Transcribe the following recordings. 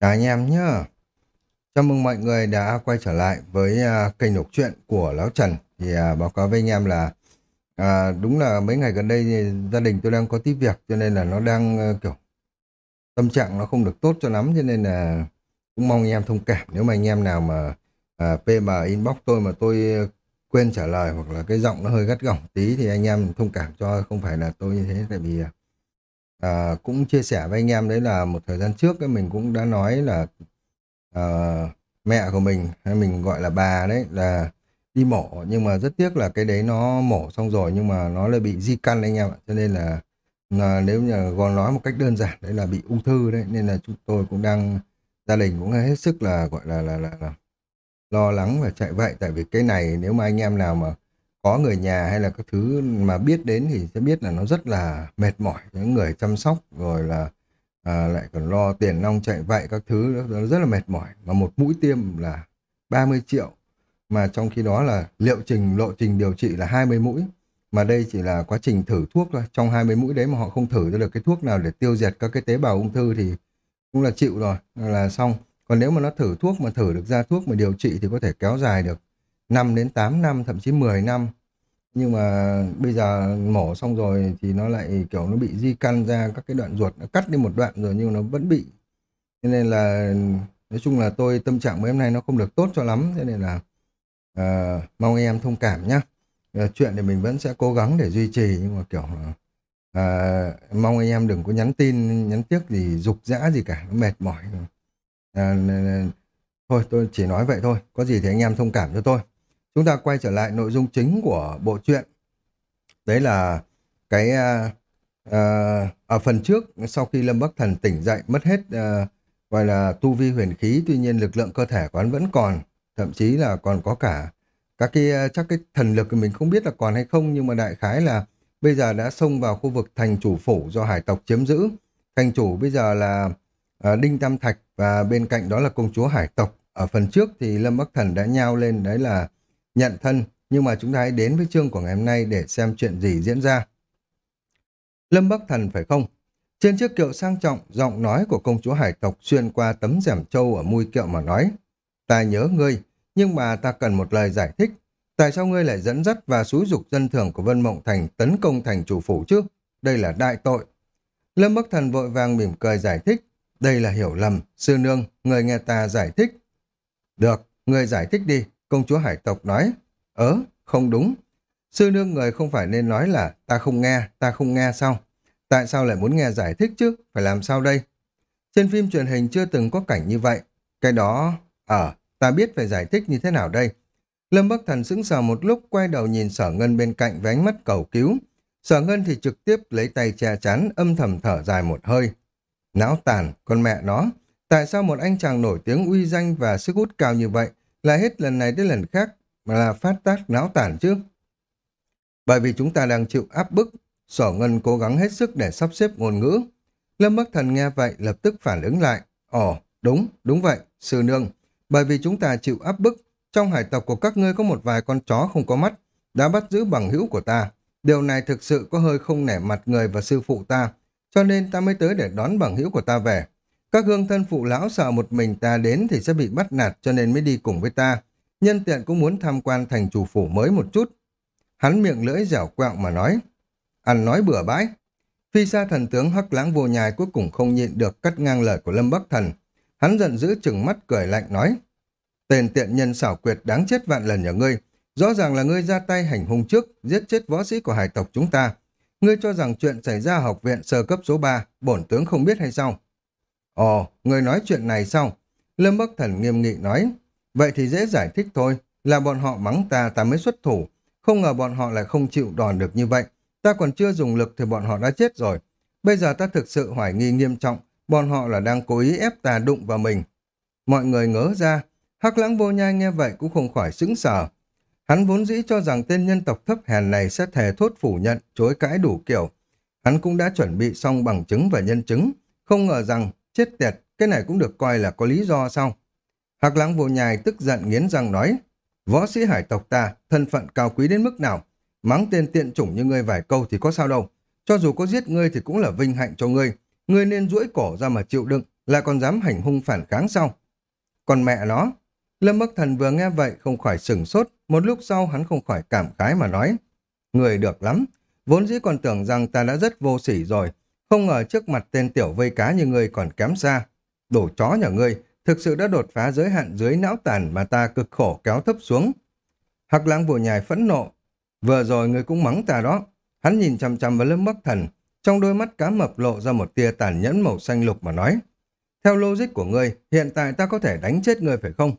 Chào anh em nhé. Chào mừng mọi người đã quay trở lại với uh, kênh đọc truyện của Lão Trần. Thì uh, báo cáo với anh em là uh, đúng là mấy ngày gần đây thì gia đình tôi đang có tí việc cho nên là nó đang uh, kiểu tâm trạng nó không được tốt cho lắm cho nên là cũng mong anh em thông cảm nếu mà anh em nào mà uh, PM inbox tôi mà tôi quên trả lời hoặc là cái giọng nó hơi gắt gỏng tí thì anh em thông cảm cho không phải là tôi như thế tại vì uh, À, cũng chia sẻ với anh em đấy là một thời gian trước ấy, mình cũng đã nói là à, mẹ của mình hay mình gọi là bà đấy là đi mổ. Nhưng mà rất tiếc là cái đấy nó mổ xong rồi nhưng mà nó lại bị di căn anh em ạ. Cho nên là, là nếu như còn nói một cách đơn giản đấy là bị ung thư đấy. Nên là chúng tôi cũng đang gia đình cũng hết sức là gọi là là, là, là lo lắng và chạy vậy. Tại vì cái này nếu mà anh em nào mà có người nhà hay là các thứ mà biết đến thì sẽ biết là nó rất là mệt mỏi những người chăm sóc rồi là à, lại còn lo tiền nong chạy vậy các thứ nó rất là mệt mỏi. Mà một mũi tiêm là 30 triệu mà trong khi đó là liệu trình lộ trình điều trị là 20 mũi. Mà đây chỉ là quá trình thử thuốc thôi trong 20 mũi đấy mà họ không thử ra được cái thuốc nào để tiêu diệt các cái tế bào ung thư thì cũng là chịu rồi là xong. Còn nếu mà nó thử thuốc mà thử được ra thuốc mà điều trị thì có thể kéo dài được 5 đến 8 năm thậm chí 10 năm nhưng mà bây giờ mổ xong rồi thì nó lại kiểu nó bị di căn ra các cái đoạn ruột nó cắt đi một đoạn rồi nhưng nó vẫn bị. Cho nên là nói chung là tôi tâm trạng mấy hôm nay nó không được tốt cho lắm. Cho nên là uh, mong anh em thông cảm nhá. Uh, chuyện thì mình vẫn sẽ cố gắng để duy trì nhưng mà kiểu uh, mong anh em đừng có nhắn tin nhắn tiếc gì dục dã gì cả nó mệt mỏi uh, thôi tôi chỉ nói vậy thôi. Có gì thì anh em thông cảm cho tôi. Chúng ta quay trở lại nội dung chính của bộ truyện. Đấy là cái uh, uh, ở phần trước sau khi Lâm Bắc Thần tỉnh dậy mất hết uh, gọi là tu vi huyền khí tuy nhiên lực lượng cơ thể của hắn vẫn còn thậm chí là còn có cả các cái à, chắc cái thần lực mình không biết là còn hay không nhưng mà đại khái là bây giờ đã xông vào khu vực thành chủ phủ do hải tộc chiếm giữ thành chủ bây giờ là uh, Đinh Tam Thạch và bên cạnh đó là công chúa hải tộc ở phần trước thì Lâm Bắc Thần đã nhao lên đấy là nhận thân, nhưng mà chúng ta hãy đến với chương của ngày hôm nay để xem chuyện gì diễn ra. Lâm Bắc Thần phải không? Trên chiếc kiệu sang trọng, giọng nói của công chúa hải tộc xuyên qua tấm rèm trâu ở mui kiệu mà nói. Ta nhớ ngươi, nhưng mà ta cần một lời giải thích. Tại sao ngươi lại dẫn dắt và xúi dục dân thường của Vân Mộng Thành tấn công thành chủ phủ chứ? Đây là đại tội. Lâm Bắc Thần vội vàng mỉm cười giải thích. Đây là hiểu lầm, sư nương, người nghe ta giải thích. Được, người giải thích đi, Công chúa hải tộc nói, ớ, không đúng. Sư nương người không phải nên nói là ta không nghe, ta không nghe sao? Tại sao lại muốn nghe giải thích chứ? Phải làm sao đây? Trên phim truyền hình chưa từng có cảnh như vậy. Cái đó, ờ, ta biết phải giải thích như thế nào đây? Lâm Bắc Thần sững sờ một lúc quay đầu nhìn sở ngân bên cạnh với ánh mắt cầu cứu. Sở ngân thì trực tiếp lấy tay che chắn âm thầm thở dài một hơi. Não tàn, con mẹ nó. Tại sao một anh chàng nổi tiếng uy danh và sức hút cao như vậy là hết lần này đến lần khác mà là phát tác náo tản chứ. Bởi vì chúng ta đang chịu áp bức, Sở Ngân cố gắng hết sức để sắp xếp ngôn ngữ. Lâm Bắc Thần nghe vậy lập tức phản ứng lại. Ồ, đúng, đúng vậy, sư nương. Bởi vì chúng ta chịu áp bức, trong hải tộc của các ngươi có một vài con chó không có mắt, đã bắt giữ bằng hữu của ta. Điều này thực sự có hơi không nể mặt người và sư phụ ta, cho nên ta mới tới để đón bằng hữu của ta về. Các hương thân phụ lão sợ một mình ta đến thì sẽ bị bắt nạt cho nên mới đi cùng với ta. Nhân tiện cũng muốn tham quan thành chủ phủ mới một chút. Hắn miệng lưỡi dẻo quẹo mà nói. Ăn nói bừa bãi. Phi xa thần tướng hắc lãng vô nhai cuối cùng không nhịn được cắt ngang lời của Lâm Bắc Thần. Hắn giận dữ chừng mắt cười lạnh nói. Tên tiện nhân xảo quyệt đáng chết vạn lần nhà ngươi. Rõ ràng là ngươi ra tay hành hung trước, giết chết võ sĩ của hải tộc chúng ta. Ngươi cho rằng chuyện xảy ra học viện sơ cấp số 3, bổn tướng không biết hay sao? Ồ, người nói chuyện này sao? Lâm Bắc Thần nghiêm nghị nói. Vậy thì dễ giải thích thôi, là bọn họ mắng ta ta mới xuất thủ. Không ngờ bọn họ lại không chịu đòn được như vậy. Ta còn chưa dùng lực thì bọn họ đã chết rồi. Bây giờ ta thực sự hoài nghi nghiêm trọng, bọn họ là đang cố ý ép ta đụng vào mình. Mọi người ngớ ra, Hắc lãng vô nhai nghe vậy cũng không khỏi sững sờ. Hắn vốn dĩ cho rằng tên nhân tộc thấp hèn này sẽ thề thốt phủ nhận, chối cãi đủ kiểu. Hắn cũng đã chuẩn bị xong bằng chứng và nhân chứng, không ngờ rằng Chết tiệt, cái này cũng được coi là có lý do sao? Hạc lãng vô nhai tức giận nghiến răng nói, võ sĩ hải tộc ta, thân phận cao quý đến mức nào? Mắng tên tiện chủng như ngươi vài câu thì có sao đâu. Cho dù có giết ngươi thì cũng là vinh hạnh cho ngươi. Ngươi nên duỗi cổ ra mà chịu đựng. lại còn dám hành hung phản kháng sao? Còn mẹ nó, Lâm Bắc Thần vừa nghe vậy không khỏi sừng sốt, một lúc sau hắn không khỏi cảm khái mà nói. Người được lắm, vốn dĩ còn tưởng rằng ta đã rất vô sỉ rồi, không ngờ trước mặt tên tiểu vây cá như ngươi còn kém xa. Đổ chó nhà ngươi, thực sự đã đột phá giới hạn dưới não tàn mà ta cực khổ kéo thấp xuống. Hắc lãng vừa nhài phẫn nộ. Vừa rồi ngươi cũng mắng ta đó. Hắn nhìn chăm chăm vào lâm bắc thần, trong đôi mắt cá mập lộ ra một tia tàn nhẫn màu xanh lục mà nói. Theo logic của ngươi, hiện tại ta có thể đánh chết ngươi phải không?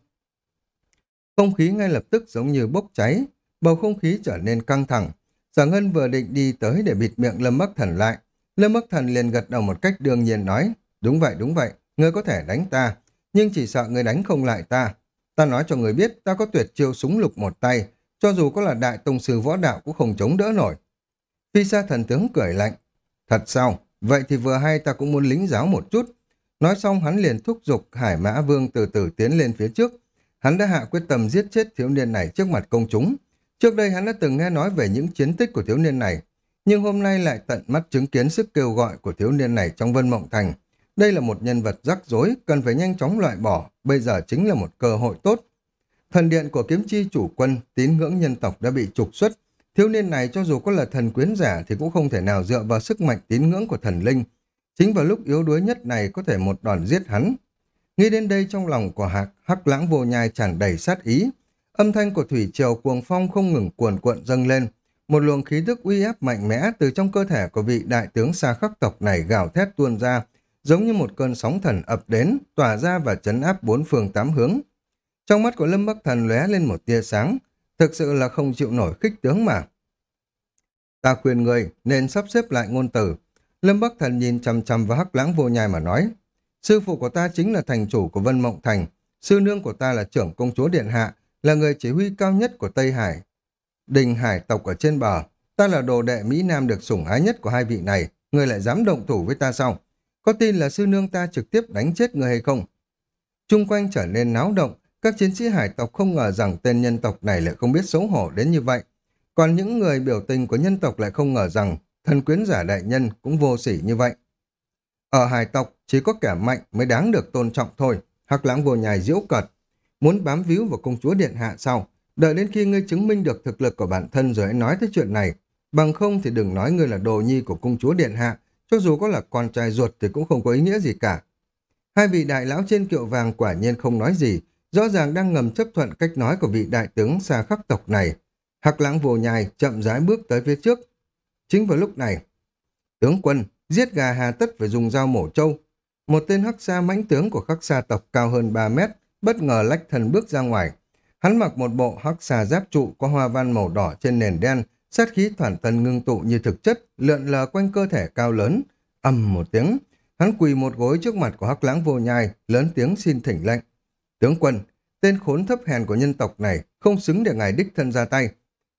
Không khí ngay lập tức giống như bốc cháy, bầu không khí trở nên căng thẳng. Sở Ngân vừa định đi tới để bịt miệng Lâm Bắc Thần lại. Lâm Bắc Thần liền gật đầu một cách đương nhiên nói, đúng vậy, đúng vậy, ngươi có thể đánh ta, nhưng chỉ sợ ngươi đánh không lại ta. Ta nói cho người biết, ta có tuyệt chiêu súng lục một tay, cho dù có là đại tông sư võ đạo cũng không chống đỡ nổi. Phi sa thần tướng cười lạnh, thật sao, vậy thì vừa hay ta cũng muốn lính giáo một chút. Nói xong hắn liền thúc giục Hải Mã Vương từ từ tiến lên phía trước, Hắn đã hạ quyết tâm giết chết thiếu niên này trước mặt công chúng. Trước đây hắn đã từng nghe nói về những chiến tích của thiếu niên này, nhưng hôm nay lại tận mắt chứng kiến sức kêu gọi của thiếu niên này trong Vân Mộng Thành. Đây là một nhân vật rắc rối, cần phải nhanh chóng loại bỏ, bây giờ chính là một cơ hội tốt. Thần điện của kiếm chi chủ quân, tín ngưỡng nhân tộc đã bị trục xuất. Thiếu niên này cho dù có là thần quyến giả thì cũng không thể nào dựa vào sức mạnh tín ngưỡng của thần linh. Chính vào lúc yếu đuối nhất này có thể một đòn giết hắn, Nghĩ đến đây trong lòng của hạc, hắc lãng vô nhai tràn đầy sát ý. Âm thanh của thủy triều cuồng phong không ngừng cuồn cuộn dâng lên. Một luồng khí tức uy áp mạnh mẽ từ trong cơ thể của vị đại tướng xa khắc tộc này gào thét tuôn ra, giống như một cơn sóng thần ập đến, tỏa ra và chấn áp bốn phương tám hướng. Trong mắt của Lâm Bắc Thần lóe lên một tia sáng, thực sự là không chịu nổi khích tướng mà. Ta khuyên người nên sắp xếp lại ngôn từ. Lâm Bắc Thần nhìn chằm chằm vào hắc lãng vô nhai mà nói, Sư phụ của ta chính là thành chủ của Vân Mộng Thành. Sư nương của ta là trưởng công chúa Điện Hạ, là người chỉ huy cao nhất của Tây Hải. Đình hải tộc ở trên bờ. Ta là đồ đệ Mỹ Nam được sủng ái nhất của hai vị này. Người lại dám động thủ với ta sao? Có tin là sư nương ta trực tiếp đánh chết người hay không? Trung quanh trở nên náo động. Các chiến sĩ hải tộc không ngờ rằng tên nhân tộc này lại không biết xấu hổ đến như vậy. Còn những người biểu tình của nhân tộc lại không ngờ rằng thần quyến giả đại nhân cũng vô sỉ như vậy. Ở hải tộc, chỉ có kẻ mạnh mới đáng được tôn trọng thôi. Hắc lãng vô nhài diễu cợt. Muốn bám víu vào công chúa điện hạ sau. Đợi đến khi ngươi chứng minh được thực lực của bản thân rồi hãy nói tới chuyện này. Bằng không thì đừng nói ngươi là đồ nhi của cung chúa điện hạ. Cho dù có là con trai ruột thì cũng không có ý nghĩa gì cả. Hai vị đại lão trên kiệu vàng quả nhiên không nói gì. Rõ ràng đang ngầm chấp thuận cách nói của vị đại tướng xa khắc tộc này. hạc lãng vô nhai chậm rãi bước tới phía trước. Chính vào lúc này, tướng quân giết gà hà tất phải dùng dao mổ trâu. Một tên hắc xa mãnh tướng của khắc xa tộc cao hơn 3 mét, bất ngờ lách thần bước ra ngoài. Hắn mặc một bộ hắc xà giáp trụ có hoa văn màu đỏ trên nền đen, sát khí thoản tân ngưng tụ như thực chất, lượn lờ quanh cơ thể cao lớn. ầm một tiếng, hắn quỳ một gối trước mặt của hắc lãng vô nhai, lớn tiếng xin thỉnh lệnh. Tướng quân, tên khốn thấp hèn của nhân tộc này không xứng để ngài đích thân ra tay.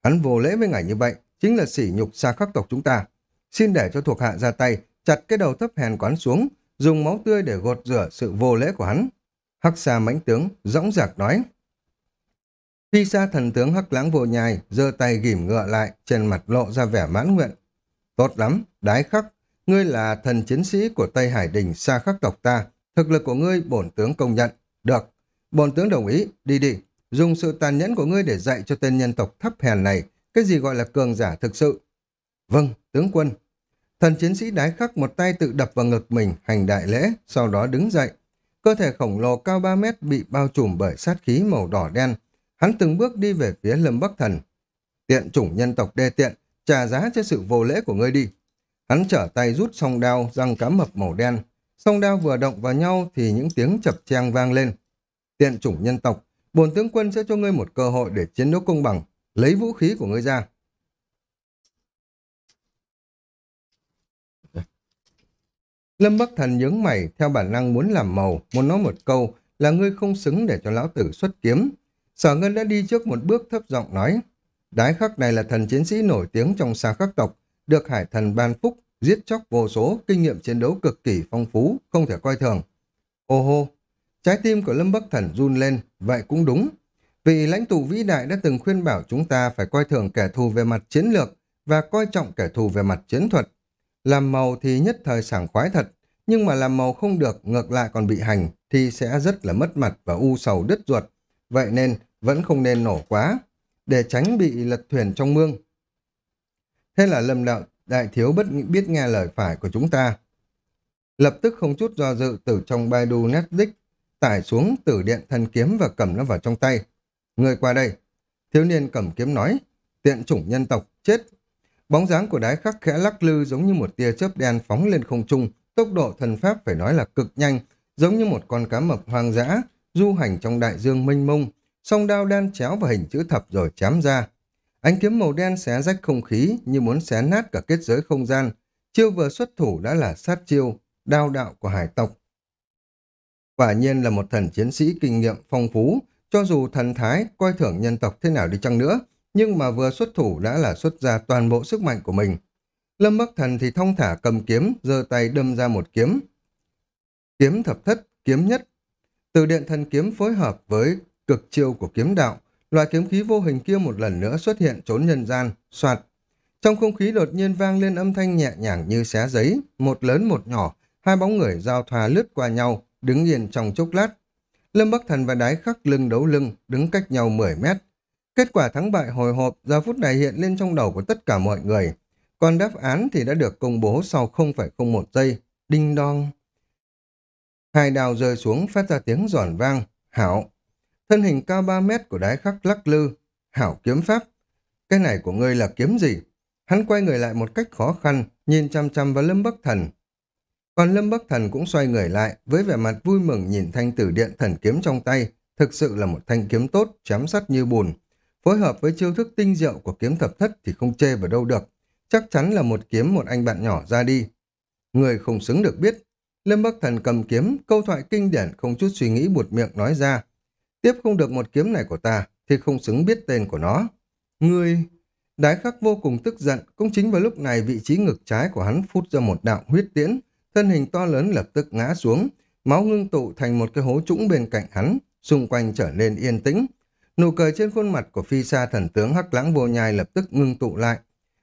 Hắn vô lễ với ngài như vậy, chính là sỉ nhục xa khắc tộc chúng ta. Xin để cho thuộc hạ ra tay, chặt cái đầu thấp hèn quán xuống, dùng máu tươi để gột rửa sự vô lễ của hắn. Hắc xa mãnh tướng, dõng dạc nói. Phi xa thần tướng hắc lãng vô nhai, giơ tay ghim ngựa lại, trên mặt lộ ra vẻ mãn nguyện. Tốt lắm, đái khắc, ngươi là thần chiến sĩ của Tây Hải Đình xa khắc tộc ta, thực lực của ngươi bổn tướng công nhận. Được, bổn tướng đồng ý, đi đi, dùng sự tàn nhẫn của ngươi để dạy cho tên nhân tộc thấp hèn này, cái gì gọi là cường giả thực sự. Vâng, tướng quân. Thần chiến sĩ đái khắc một tay tự đập vào ngực mình, hành đại lễ, sau đó đứng dậy. Cơ thể khổng lồ cao 3 mét bị bao trùm bởi sát khí màu đỏ đen. Hắn từng bước đi về phía lâm bắc thần. Tiện chủng nhân tộc đê tiện, trả giá cho sự vô lễ của ngươi đi. Hắn trở tay rút song đao, răng cá mập màu đen. Song đao vừa động vào nhau thì những tiếng chập trang vang lên. Tiện chủng nhân tộc, bồn tướng quân sẽ cho ngươi một cơ hội để chiến đấu công bằng. Lấy vũ khí của ngươi ra. Lâm Bắc Thần nhướng mày, theo bản năng muốn làm màu, muốn nói một câu là ngươi không xứng để cho lão tử xuất kiếm. Sở Ngân đã đi trước một bước thấp giọng nói, đái khắc này là thần chiến sĩ nổi tiếng trong xa khắc tộc, được hải thần ban phúc, giết chóc vô số, kinh nghiệm chiến đấu cực kỳ phong phú, không thể coi thường. Ô hô, trái tim của Lâm Bắc Thần run lên, vậy cũng đúng. Vì lãnh tụ vĩ đại đã từng khuyên bảo chúng ta phải coi thường kẻ thù về mặt chiến lược và coi trọng kẻ thù về mặt chiến thuật. Làm màu thì nhất thời sảng khoái thật, nhưng mà làm màu không được, ngược lại còn bị hành, thì sẽ rất là mất mặt và u sầu đứt ruột. Vậy nên, vẫn không nên nổ quá, để tránh bị lật thuyền trong mương. Thế là lâm đạo đại thiếu bất biết nghe lời phải của chúng ta. Lập tức không chút do dự từ trong Baidu Netflix, tải xuống tử điện thần kiếm và cầm nó vào trong tay. Người qua đây. Thiếu niên cầm kiếm nói, tiện chủng nhân tộc, chết. Bóng dáng của đái khắc khẽ lắc lư giống như một tia chớp đen phóng lên không trung, tốc độ thần pháp phải nói là cực nhanh, giống như một con cá mập hoang dã, du hành trong đại dương mênh mông, song đao đan chéo vào hình chữ thập rồi chém ra. Ánh kiếm màu đen xé rách không khí như muốn xé nát cả kết giới không gian. Chiêu vừa xuất thủ đã là sát chiêu, đao đạo của hải tộc. Quả nhiên là một thần chiến sĩ kinh nghiệm phong phú, cho dù thần thái coi thưởng nhân tộc thế nào đi chăng nữa, nhưng mà vừa xuất thủ đã là xuất ra toàn bộ sức mạnh của mình. Lâm Bắc Thần thì thông thả cầm kiếm, giơ tay đâm ra một kiếm. Kiếm thập thất, kiếm nhất. Từ điện thần kiếm phối hợp với cực chiêu của kiếm đạo, loại kiếm khí vô hình kia một lần nữa xuất hiện trốn nhân gian, soạt. Trong không khí đột nhiên vang lên âm thanh nhẹ nhàng như xé giấy, một lớn một nhỏ, hai bóng người giao thoa lướt qua nhau, đứng yên trong chốc lát. Lâm Bắc Thần và Đái khắc lưng đấu lưng, đứng cách nhau 10 mét. Kết quả thắng bại hồi hộp giờ phút này hiện lên trong đầu của tất cả mọi người. Còn đáp án thì đã được công bố sau 0,01 giây. Đinh đong. Hai đào rơi xuống phát ra tiếng giòn vang. Hảo. Thân hình cao 3 mét của đái khắc lắc lư. Hảo kiếm pháp. Cái này của ngươi là kiếm gì? Hắn quay người lại một cách khó khăn, nhìn chăm chăm vào Lâm Bắc Thần. Còn Lâm Bắc Thần cũng xoay người lại, với vẻ mặt vui mừng nhìn thanh tử điện thần kiếm trong tay, thực sự là một thanh kiếm tốt, chém sắt như bùn. Phối hợp với chiêu thức tinh diệu của kiếm thập thất thì không chê vào đâu được. Chắc chắn là một kiếm một anh bạn nhỏ ra đi. Người không xứng được biết. Lâm Bắc Thần cầm kiếm, câu thoại kinh điển không chút suy nghĩ buột miệng nói ra. Tiếp không được một kiếm này của ta, thì không xứng biết tên của nó. Người... Đái khắc vô cùng tức giận, cũng chính vào lúc này vị trí ngực trái của hắn phút ra một đạo huyết tiễn, thân hình to lớn lập tức ngã xuống, máu ngưng tụ thành một cái hố trũng bên cạnh hắn, xung quanh trở nên yên tĩnh. Nụ cười trên khuôn mặt của phi sa thần tướng hắc lãng vô nhai lập tức ngưng tụ lại.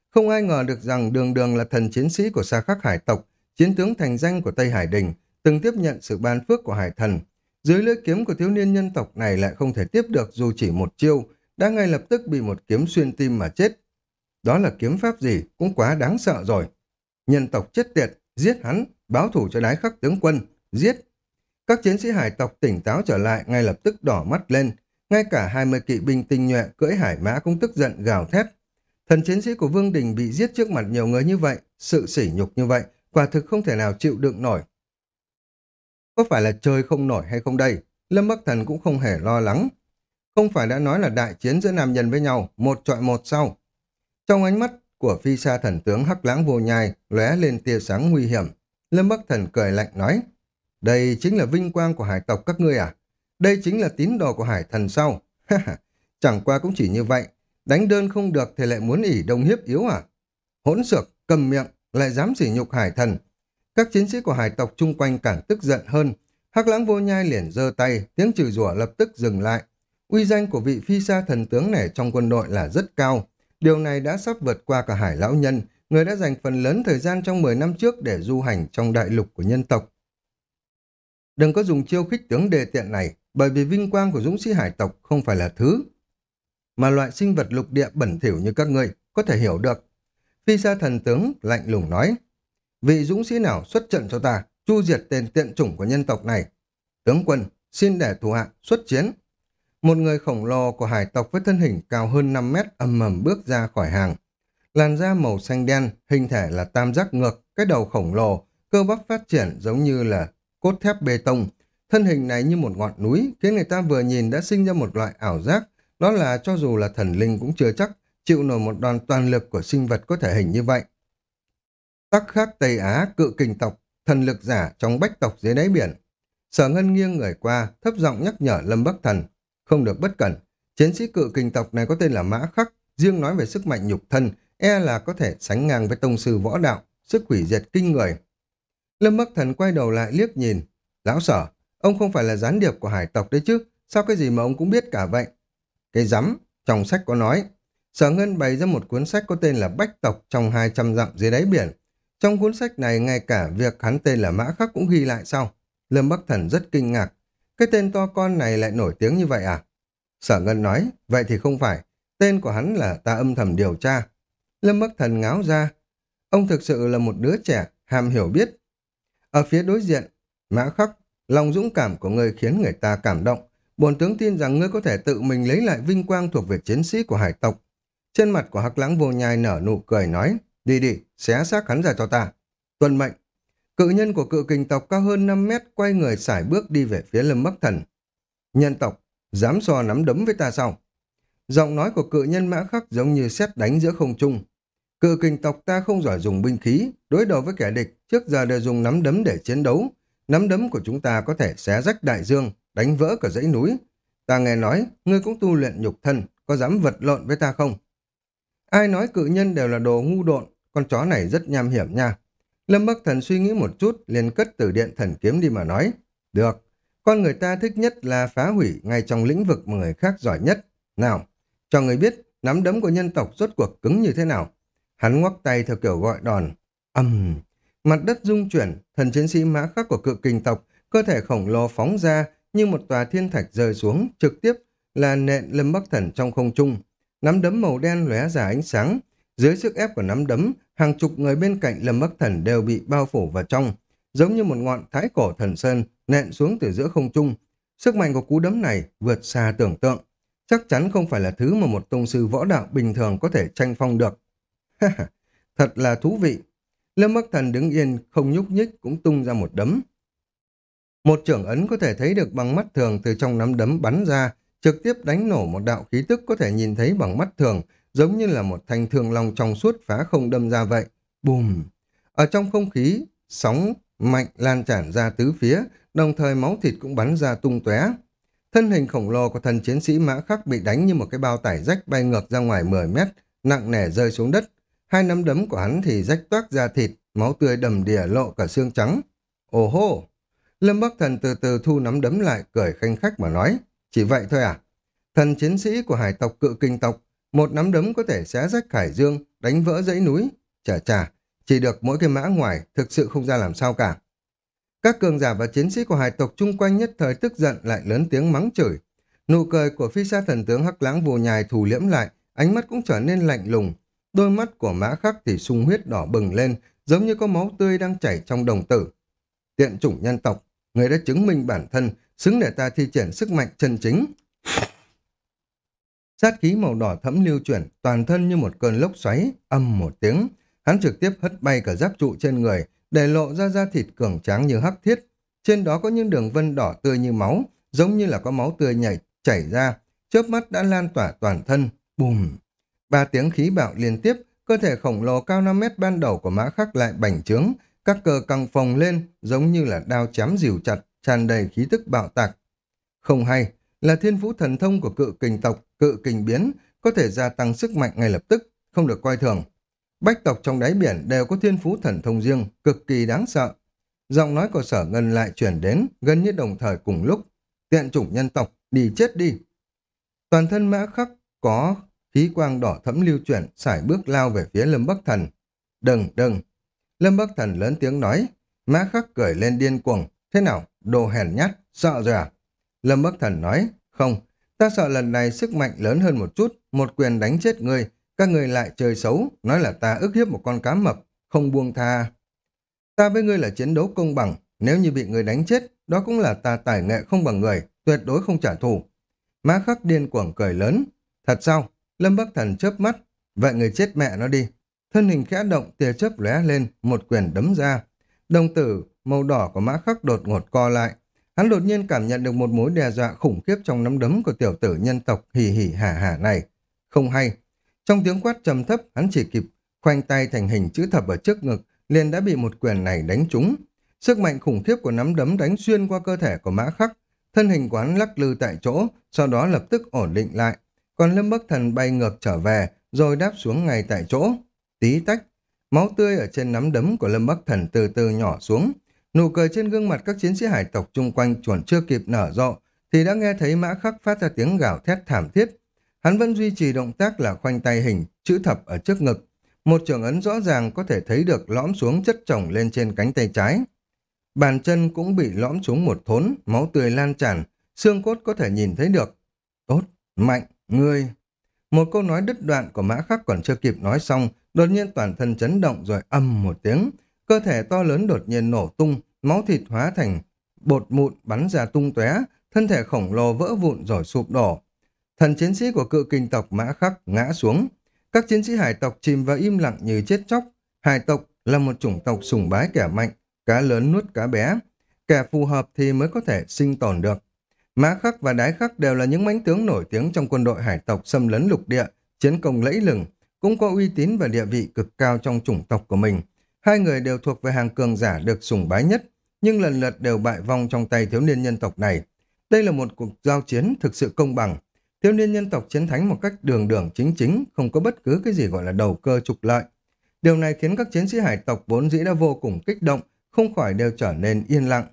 Không ai ngờ được rằng đường đường là thần chiến sĩ của xa khắc hải tộc, chiến tướng thành danh của Tây Hải Đình, từng tiếp nhận sự ban phước của hải thần. Dưới lưỡi kiếm của thiếu niên nhân tộc này lại không thể tiếp được dù chỉ một chiêu, đã ngay lập tức bị một kiếm xuyên tim mà chết. Đó là kiếm pháp gì cũng quá đáng sợ rồi. Nhân tộc chết tiệt, giết hắn, báo thủ cho đái khắc tướng quân, giết. Các chiến sĩ hải tộc tỉnh táo trở lại ngay lập tức đỏ mắt lên, ngay cả 20 kỵ binh tinh nhuệ cưỡi hải mã cũng tức giận gào thét. Thần chiến sĩ của Vương Đình bị giết trước mặt nhiều người như vậy, sự sỉ nhục như vậy, quả thực không thể nào chịu đựng nổi. Có phải là chơi không nổi hay không đây? Lâm Bắc Thần cũng không hề lo lắng. Không phải đã nói là đại chiến giữa nam nhân với nhau, một trọi một sau. Trong ánh mắt của phi sa thần tướng hắc lãng vô nhai lóe lên tia sáng nguy hiểm. Lâm Bắc Thần cười lạnh nói, đây chính là vinh quang của hải tộc các ngươi à? Đây chính là tín đồ của hải thần sau. Chẳng qua cũng chỉ như vậy, đánh đơn không được thì lại muốn ỉ đông hiếp yếu à? Hỗn xược, cầm miệng, lại dám sỉ nhục hải thần. Các chiến sĩ của hải tộc chung quanh càng tức giận hơn. Hắc lãng vô nhai liền giơ tay, tiếng chửi rủa lập tức dừng lại. Uy danh của vị phi sa thần tướng này trong quân đội là rất cao. Điều này đã sắp vượt qua cả hải lão nhân, người đã dành phần lớn thời gian trong 10 năm trước để du hành trong đại lục của nhân tộc. Đừng có dùng chiêu khích tướng đề tiện này, bởi vì vinh quang của dũng sĩ hải tộc không phải là thứ mà loại sinh vật lục địa bẩn thỉu như các ngươi có thể hiểu được. Phi sa thần tướng lạnh lùng nói, vị dũng sĩ nào xuất trận cho ta, chu diệt tên tiện chủng của nhân tộc này. Tướng quân, xin để thủ hạ xuất chiến. Một người khổng lồ của hải tộc với thân hình cao hơn 5 mét âm mầm bước ra khỏi hàng. Làn da màu xanh đen, hình thể là tam giác ngược, cái đầu khổng lồ, cơ bắp phát triển giống như là cốt thép bê tông. Thân hình này như một ngọn núi, khiến người ta vừa nhìn đã sinh ra một loại ảo giác, đó là cho dù là thần linh cũng chưa chắc chịu nổi một đòn toàn lực của sinh vật có thể hình như vậy. Tắc khắc Tây Á cự kình tộc, thần lực giả trong bách tộc dưới đáy biển. Sở ngân nghiêng người qua, thấp giọng nhắc nhở Lâm Bắc Thần. Không được bất cẩn, chiến sĩ cự kình tộc này có tên là Mã Khắc, riêng nói về sức mạnh nhục thân, e là có thể sánh ngang với tông sư võ đạo, sức hủy diệt kinh người. Lâm Bắc Thần quay đầu lại liếc nhìn. Lão sở, ông không phải là gián điệp của hải tộc đấy chứ, sao cái gì mà ông cũng biết cả vậy? Cái rắm, trong sách có nói. Sở Ngân bày ra một cuốn sách có tên là Bách Tộc trong 200 dặm dưới đáy biển. Trong cuốn sách này, ngay cả việc hắn tên là Mã Khắc cũng ghi lại sau. Lâm Bắc Thần rất kinh ngạc. Cái tên to con này lại nổi tiếng như vậy à? Sở Ngân nói, vậy thì không phải. Tên của hắn là ta âm thầm điều tra. Lâm Bắc Thần ngáo ra. Ông thực sự là một đứa trẻ, ham hiểu biết. Ở phía đối diện, Mã Khắc, lòng dũng cảm của người khiến người ta cảm động. Bồn tướng tin rằng ngươi có thể tự mình lấy lại vinh quang thuộc về chiến sĩ của hải tộc. Trên mặt của Hắc Lãng vô nhai nở nụ cười nói, đi đi, xé xác hắn ra cho ta. Tuân mệnh. Cự nhân của cự kình tộc cao hơn 5 mét quay người xải bước đi về phía lâm bắc thần. Nhân tộc, dám so nắm đấm với ta sao? Giọng nói của cự nhân mã khắc giống như xét đánh giữa không trung. Cự kình tộc ta không giỏi dùng binh khí, đối đầu với kẻ địch, trước giờ đều dùng nắm đấm để chiến đấu. Nắm đấm của chúng ta có thể xé rách đại dương, đánh vỡ cả dãy núi. Ta nghe nói, ngươi cũng tu luyện nhục thân, có dám vật lộn với ta không? Ai nói cự nhân đều là đồ ngu độn, con chó này rất nham hiểm nha. Lâm Bắc Thần suy nghĩ một chút, liền cất từ điện thần kiếm đi mà nói. Được, con người ta thích nhất là phá hủy ngay trong lĩnh vực mà người khác giỏi nhất. Nào, cho người biết nắm đấm của nhân tộc rốt cuộc cứng như thế nào. Hắn ngoắc tay theo kiểu gọi đòn. Âm, mặt đất rung chuyển, thần chiến sĩ mã khắc của cự kinh tộc, cơ thể khổng lồ phóng ra như một tòa thiên thạch rơi xuống, trực tiếp là nện Lâm Bắc Thần trong không trung. Nắm đấm màu đen lóe ra ánh sáng, dưới sức ép của nắm đấm, hàng chục người bên cạnh Lâm Bắc Thần đều bị bao phủ vào trong, giống như một ngọn thái cổ thần sơn nện xuống từ giữa không trung. Sức mạnh của cú đấm này vượt xa tưởng tượng. Chắc chắn không phải là thứ mà một tông sư võ đạo bình thường có thể tranh phong được. Thật là thú vị. Lâm Bắc Thần đứng yên, không nhúc nhích cũng tung ra một đấm. Một trưởng ấn có thể thấy được bằng mắt thường từ trong nắm đấm bắn ra, trực tiếp đánh nổ một đạo khí tức có thể nhìn thấy bằng mắt thường, giống như là một thanh thương long trong suốt phá không đâm ra vậy. Bùm! Ở trong không khí, sóng mạnh lan tràn ra tứ phía, đồng thời máu thịt cũng bắn ra tung tóe. Thân hình khổng lồ của thần chiến sĩ mã khắc bị đánh như một cái bao tải rách bay ngược ra ngoài 10 mét, nặng nề rơi xuống đất. Hai nắm đấm của hắn thì rách toác ra thịt, máu tươi đầm đìa lộ cả xương trắng. Ồ hô! Lâm Bắc Thần từ từ thu nắm đấm lại, cười khanh khách mà nói. Chỉ vậy thôi à? Thần chiến sĩ của hải tộc cự kinh tộc một nắm đấm có thể xé rách khải dương, đánh vỡ dãy núi. Chà chà, chỉ được mỗi cái mã ngoài, thực sự không ra làm sao cả. Các cường giả và chiến sĩ của hải tộc chung quanh nhất thời tức giận lại lớn tiếng mắng chửi. Nụ cười của phi sa thần tướng hắc lãng vù nhài thù liễm lại, ánh mắt cũng trở nên lạnh lùng. Đôi mắt của mã khắc thì sung huyết đỏ bừng lên, giống như có máu tươi đang chảy trong đồng tử. Tiện chủng nhân tộc, người đã chứng minh bản thân, xứng để ta thi triển sức mạnh chân chính. Sát khí màu đỏ thẫm lưu chuyển, toàn thân như một cơn lốc xoáy, âm một tiếng. Hắn trực tiếp hất bay cả giáp trụ trên người, để lộ ra da thịt cường tráng như hắc thiết. Trên đó có những đường vân đỏ tươi như máu, giống như là có máu tươi nhảy chảy ra, chớp mắt đã lan tỏa toàn thân. Bùm! Ba tiếng khí bạo liên tiếp, cơ thể khổng lồ cao 5 mét ban đầu của mã khắc lại bành trướng, các cờ căng phồng lên, giống như là đao chém dìu chặt, tràn đầy khí tức bạo tạc. Không hay, là thiên vũ thần thông của cự kình tộc, cự kình biến, có thể gia tăng sức mạnh ngay lập tức, không được coi thường. Bách tộc trong đáy biển đều có thiên phú thần thông riêng, cực kỳ đáng sợ. Giọng nói của sở ngân lại chuyển đến, gần như đồng thời cùng lúc. Tiện chủng nhân tộc, đi chết đi. Toàn thân mã khắc có khí quang đỏ thẫm lưu chuyển, xải bước lao về phía Lâm Bắc Thần. Đừng, đừng. Lâm Bắc Thần lớn tiếng nói, mã khắc cười lên điên cuồng. Thế nào, đồ hèn nhát, sợ rồi à? Lâm Bắc Thần nói, không, ta sợ lần này sức mạnh lớn hơn một chút, một quyền đánh chết ngươi, các người lại chơi xấu, nói là ta ức hiếp một con cá mập, không buông tha. Ta với ngươi là chiến đấu công bằng, nếu như bị người đánh chết, đó cũng là ta tài nghệ không bằng người, tuyệt đối không trả thù. Má khắc điên cuồng cười lớn. Thật sao? Lâm Bắc Thần chớp mắt. Vậy người chết mẹ nó đi. Thân hình khẽ động, tia chớp lóe lên, một quyền đấm ra. Đồng tử màu đỏ của mã khắc đột ngột co lại, Hắn đột nhiên cảm nhận được một mối đe dọa khủng khiếp trong nắm đấm của tiểu tử nhân tộc hì hì hả hả này. Không hay. Trong tiếng quát trầm thấp, hắn chỉ kịp khoanh tay thành hình chữ thập ở trước ngực, liền đã bị một quyền này đánh trúng. Sức mạnh khủng khiếp của nắm đấm đánh xuyên qua cơ thể của mã khắc, thân hình quán lắc lư tại chỗ, sau đó lập tức ổn định lại. Còn Lâm Bắc Thần bay ngược trở về, rồi đáp xuống ngay tại chỗ. Tí tách, máu tươi ở trên nắm đấm của Lâm Bắc Thần từ từ nhỏ xuống. Nụ cười trên gương mặt các chiến sĩ hải tộc chung quanh chuẩn chưa kịp nở rộ, thì đã nghe thấy mã khắc phát ra tiếng gào thét thảm thiết. Hắn vẫn duy trì động tác là khoanh tay hình, chữ thập ở trước ngực. Một trường ấn rõ ràng có thể thấy được lõm xuống chất chồng lên trên cánh tay trái. Bàn chân cũng bị lõm xuống một thốn, máu tươi lan tràn, xương cốt có thể nhìn thấy được. Tốt, mạnh, ngươi. Một câu nói đứt đoạn của mã khắc còn chưa kịp nói xong, đột nhiên toàn thân chấn động rồi âm một tiếng. Cơ thể to lớn đột nhiên nổ tung, máu thịt hóa thành bột mụn bắn ra tung tóe, thân thể khổng lồ vỡ vụn rồi sụp đổ. Thần chiến sĩ của cự kinh tộc mã khắc ngã xuống. Các chiến sĩ hải tộc chìm vào im lặng như chết chóc. Hải tộc là một chủng tộc sùng bái kẻ mạnh, cá lớn nuốt cá bé. Kẻ phù hợp thì mới có thể sinh tồn được. Mã khắc và đái khắc đều là những mãnh tướng nổi tiếng trong quân đội hải tộc xâm lấn lục địa, chiến công lẫy lừng, cũng có uy tín và địa vị cực cao trong chủng tộc của mình. Hai người đều thuộc về hàng cường giả được sùng bái nhất, nhưng lần lượt đều bại vong trong tay thiếu niên nhân tộc này. Đây là một cuộc giao chiến thực sự công bằng. Thiếu niên nhân tộc chiến thắng một cách đường đường chính chính, không có bất cứ cái gì gọi là đầu cơ trục lợi. Điều này khiến các chiến sĩ hải tộc vốn dĩ đã vô cùng kích động, không khỏi đều trở nên yên lặng.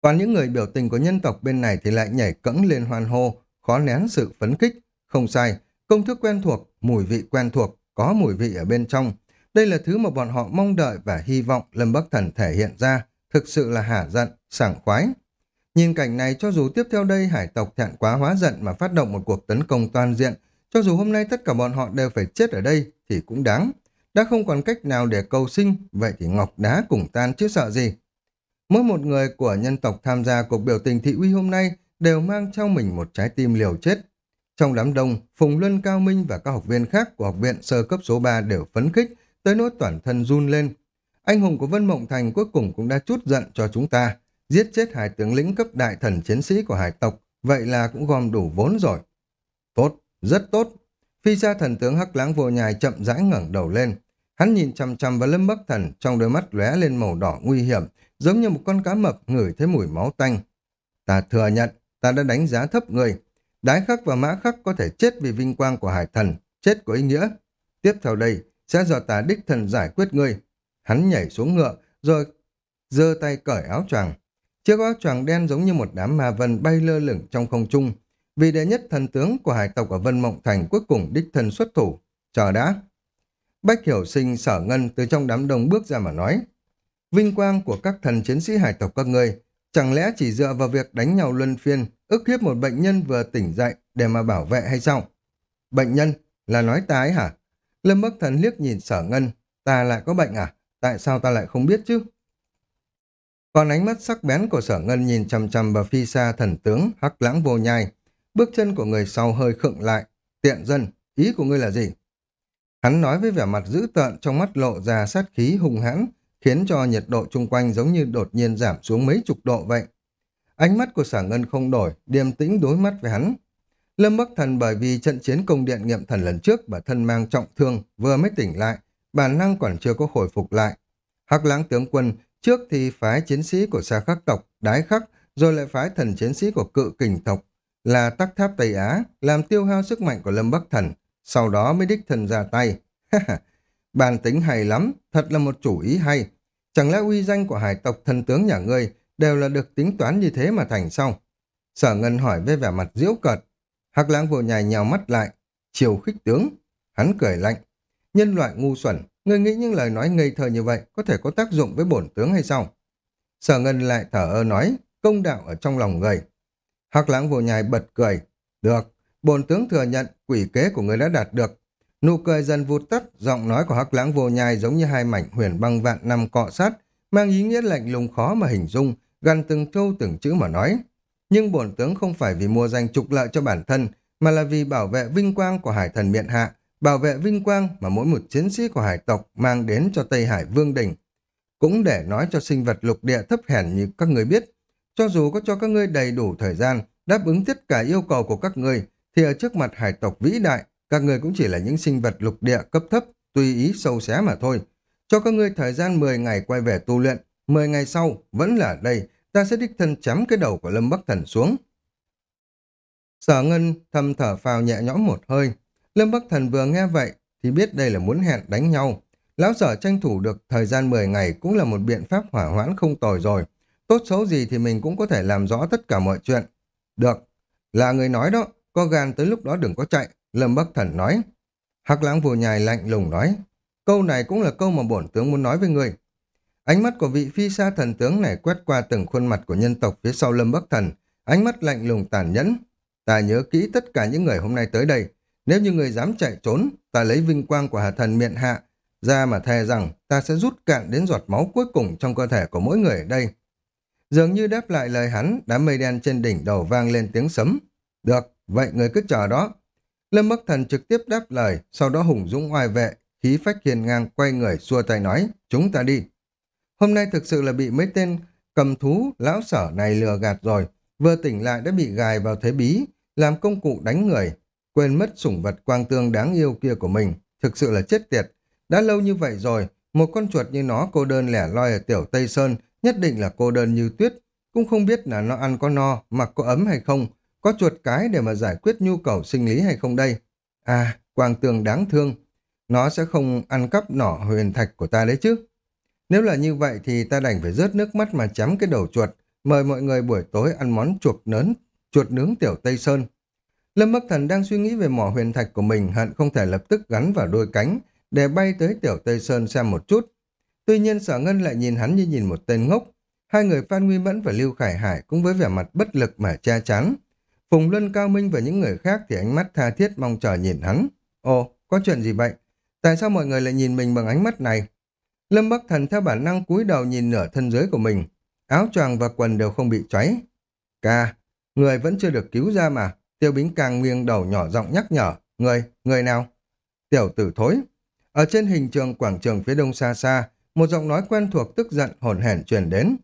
Còn những người biểu tình của nhân tộc bên này thì lại nhảy cẫng lên hoan hô, khó nén sự phấn khích. Không sai, công thức quen thuộc, mùi vị quen thuộc, có mùi vị ở bên trong. Đây là thứ mà bọn họ mong đợi và hy vọng Lâm Bắc Thần thể hiện ra, thực sự là hả giận, sảng khoái. Nhìn cảnh này cho dù tiếp theo đây hải tộc thẹn quá hóa giận mà phát động một cuộc tấn công toàn diện, cho dù hôm nay tất cả bọn họ đều phải chết ở đây thì cũng đáng. Đã không còn cách nào để cầu sinh, vậy thì ngọc đá cùng tan chứ sợ gì. Mỗi một người của nhân tộc tham gia cuộc biểu tình thị uy hôm nay đều mang trong mình một trái tim liều chết. Trong đám đông, Phùng Luân Cao Minh và các học viên khác của học viện sơ cấp số 3 đều phấn khích, tới nỗi toàn thân run lên. Anh hùng của Vân Mộng Thành cuối cùng cũng đã chút giận cho chúng ta, giết chết hai tướng lĩnh cấp đại thần chiến sĩ của hải tộc, vậy là cũng gom đủ vốn rồi. Tốt, rất tốt. Phi gia thần tướng Hắc Lãng vô nhài chậm rãi ngẩng đầu lên. Hắn nhìn chằm chằm vào Lâm Bắc Thần, trong đôi mắt lóe lên màu đỏ nguy hiểm, giống như một con cá mập ngửi thấy mùi máu tanh. Ta thừa nhận, ta đã đánh giá thấp người. Đái khắc và mã khắc có thể chết vì vinh quang của hải thần, chết có ý nghĩa. Tiếp theo đây, sẽ do ta đích thần giải quyết ngươi. Hắn nhảy xuống ngựa, rồi giơ tay cởi áo choàng. Chiếc áo choàng đen giống như một đám ma vân bay lơ lửng trong không trung. Vì đệ nhất thần tướng của hải tộc ở Vân Mộng Thành cuối cùng đích thần xuất thủ. Chờ đã. Bách hiểu sinh sở ngân từ trong đám đông bước ra mà nói. Vinh quang của các thần chiến sĩ hải tộc các ngươi chẳng lẽ chỉ dựa vào việc đánh nhau luân phiên, ức hiếp một bệnh nhân vừa tỉnh dậy để mà bảo vệ hay sao? Bệnh nhân? Là nói tái hả? Lâm Bắc Thần liếc nhìn sở ngân, ta lại có bệnh à? Tại sao ta lại không biết chứ? Còn ánh mắt sắc bén của sở ngân nhìn chằm chằm vào phi xa thần tướng hắc lãng vô nhai. Bước chân của người sau hơi khựng lại. Tiện dân, ý của ngươi là gì? Hắn nói với vẻ mặt dữ tợn trong mắt lộ ra sát khí hung hãn, khiến cho nhiệt độ chung quanh giống như đột nhiên giảm xuống mấy chục độ vậy. Ánh mắt của sở ngân không đổi, điềm tĩnh đối mắt với hắn. Lâm Bắc Thần bởi vì trận chiến công điện nghiệm thần lần trước và thân mang trọng thương vừa mới tỉnh lại, bản năng còn chưa có hồi phục lại. Hắc lãng tướng quân trước thì phái chiến sĩ của xa khắc tộc, đái khắc, rồi lại phái thần chiến sĩ của cự kình tộc, là tắc tháp Tây Á, làm tiêu hao sức mạnh của Lâm Bắc Thần, sau đó mới đích thần ra tay. Bàn tính hay lắm, thật là một chủ ý hay. Chẳng lẽ uy danh của hải tộc thần tướng nhà ngươi đều là được tính toán như thế mà thành xong? Sở Ngân hỏi với vẻ mặt diễu cợt. Hắc lãng vô nhài nhào mắt lại. Chiều khích tướng. Hắn cười lạnh. Nhân loại ngu xuẩn, ngươi nghĩ những lời nói ngây thơ như vậy có thể có tác dụng với bổn tướng hay sao? Sở Ngân lại thở ơ nói, công đạo ở trong lòng người. Hắc lãng vô nhài bật cười. Được, bổn tướng thừa nhận quỷ kế của người đã đạt được. Nụ cười dần vụt tắt, giọng nói của Hắc lãng vô nhai giống như hai mảnh huyền băng vạn năm cọ sát, mang ý nghĩa lạnh lùng khó mà hình dung, gần từng câu từng chữ mà nói. Nhưng bổn tướng không phải vì mua danh trục lợi cho bản thân, mà là vì bảo vệ vinh quang của hải thần miện hạ, bảo vệ vinh quang mà mỗi một chiến sĩ của hải tộc mang đến cho Tây Hải Vương Đình. Cũng để nói cho sinh vật lục địa thấp hèn như các người biết, cho dù có cho các ngươi đầy đủ thời gian đáp ứng tất cả yêu cầu của các ngươi, thì ở trước mặt hải tộc vĩ đại, các ngươi cũng chỉ là những sinh vật lục địa cấp thấp, tùy ý sâu xé mà thôi. Cho các ngươi thời gian 10 ngày quay về tu luyện, 10 ngày sau, vẫn là đây, ta sẽ đích thân chém cái đầu của Lâm Bắc Thần xuống. Sở Ngân thầm thở phào nhẹ nhõm một hơi. Lâm Bắc Thần vừa nghe vậy, thì biết đây là muốn hẹn đánh nhau. Lão sở tranh thủ được thời gian 10 ngày cũng là một biện pháp hỏa hoãn không tồi rồi. Tốt xấu gì thì mình cũng có thể làm rõ tất cả mọi chuyện. Được, là người nói đó, có gan tới lúc đó đừng có chạy, Lâm Bắc Thần nói. Hắc lãng vô nhài lạnh lùng nói, câu này cũng là câu mà bổn tướng muốn nói với người. Ánh mắt của vị phi sa thần tướng này quét qua từng khuôn mặt của nhân tộc phía sau lâm bắc thần, ánh mắt lạnh lùng tàn nhẫn. Ta nhớ kỹ tất cả những người hôm nay tới đây, nếu như người dám chạy trốn, ta lấy vinh quang của hà thần miện hạ, ra mà thề rằng ta sẽ rút cạn đến giọt máu cuối cùng trong cơ thể của mỗi người ở đây. Dường như đáp lại lời hắn, đám mây đen trên đỉnh đầu vang lên tiếng sấm. Được, vậy người cứ chờ đó. Lâm Bắc Thần trực tiếp đáp lời, sau đó hùng dũng oai vệ, khí phách hiền ngang quay người xua tay nói, chúng ta đi. Hôm nay thực sự là bị mấy tên cầm thú lão sở này lừa gạt rồi, vừa tỉnh lại đã bị gài vào thế bí, làm công cụ đánh người, quên mất sủng vật quang tương đáng yêu kia của mình, thực sự là chết tiệt. Đã lâu như vậy rồi, một con chuột như nó cô đơn lẻ loi ở tiểu Tây Sơn, nhất định là cô đơn như tuyết, cũng không biết là nó ăn có no, mặc có ấm hay không, có chuột cái để mà giải quyết nhu cầu sinh lý hay không đây. À, quang tường đáng thương, nó sẽ không ăn cắp nỏ huyền thạch của ta đấy chứ. Nếu là như vậy thì ta đành phải rớt nước mắt mà chấm cái đầu chuột, mời mọi người buổi tối ăn món chuột nớn, chuột nướng tiểu Tây Sơn. Lâm Bắc Thần đang suy nghĩ về mỏ huyền thạch của mình hận không thể lập tức gắn vào đôi cánh để bay tới tiểu Tây Sơn xem một chút. Tuy nhiên sở ngân lại nhìn hắn như nhìn một tên ngốc. Hai người Phan Nguy Mẫn và Lưu Khải Hải cũng với vẻ mặt bất lực mà che chắn. Phùng Luân Cao Minh và những người khác thì ánh mắt tha thiết mong chờ nhìn hắn. Ồ, có chuyện gì vậy? Tại sao mọi người lại nhìn mình bằng ánh mắt này? Lâm Bắc Thần theo bản năng cúi đầu nhìn nửa thân dưới của mình. Áo choàng và quần đều không bị cháy. Ca, người vẫn chưa được cứu ra mà. Tiêu Bính càng nghiêng đầu nhỏ giọng nhắc nhở. Người, người nào? Tiểu tử thối. Ở trên hình trường quảng trường phía đông xa xa, một giọng nói quen thuộc tức giận hồn hển truyền đến.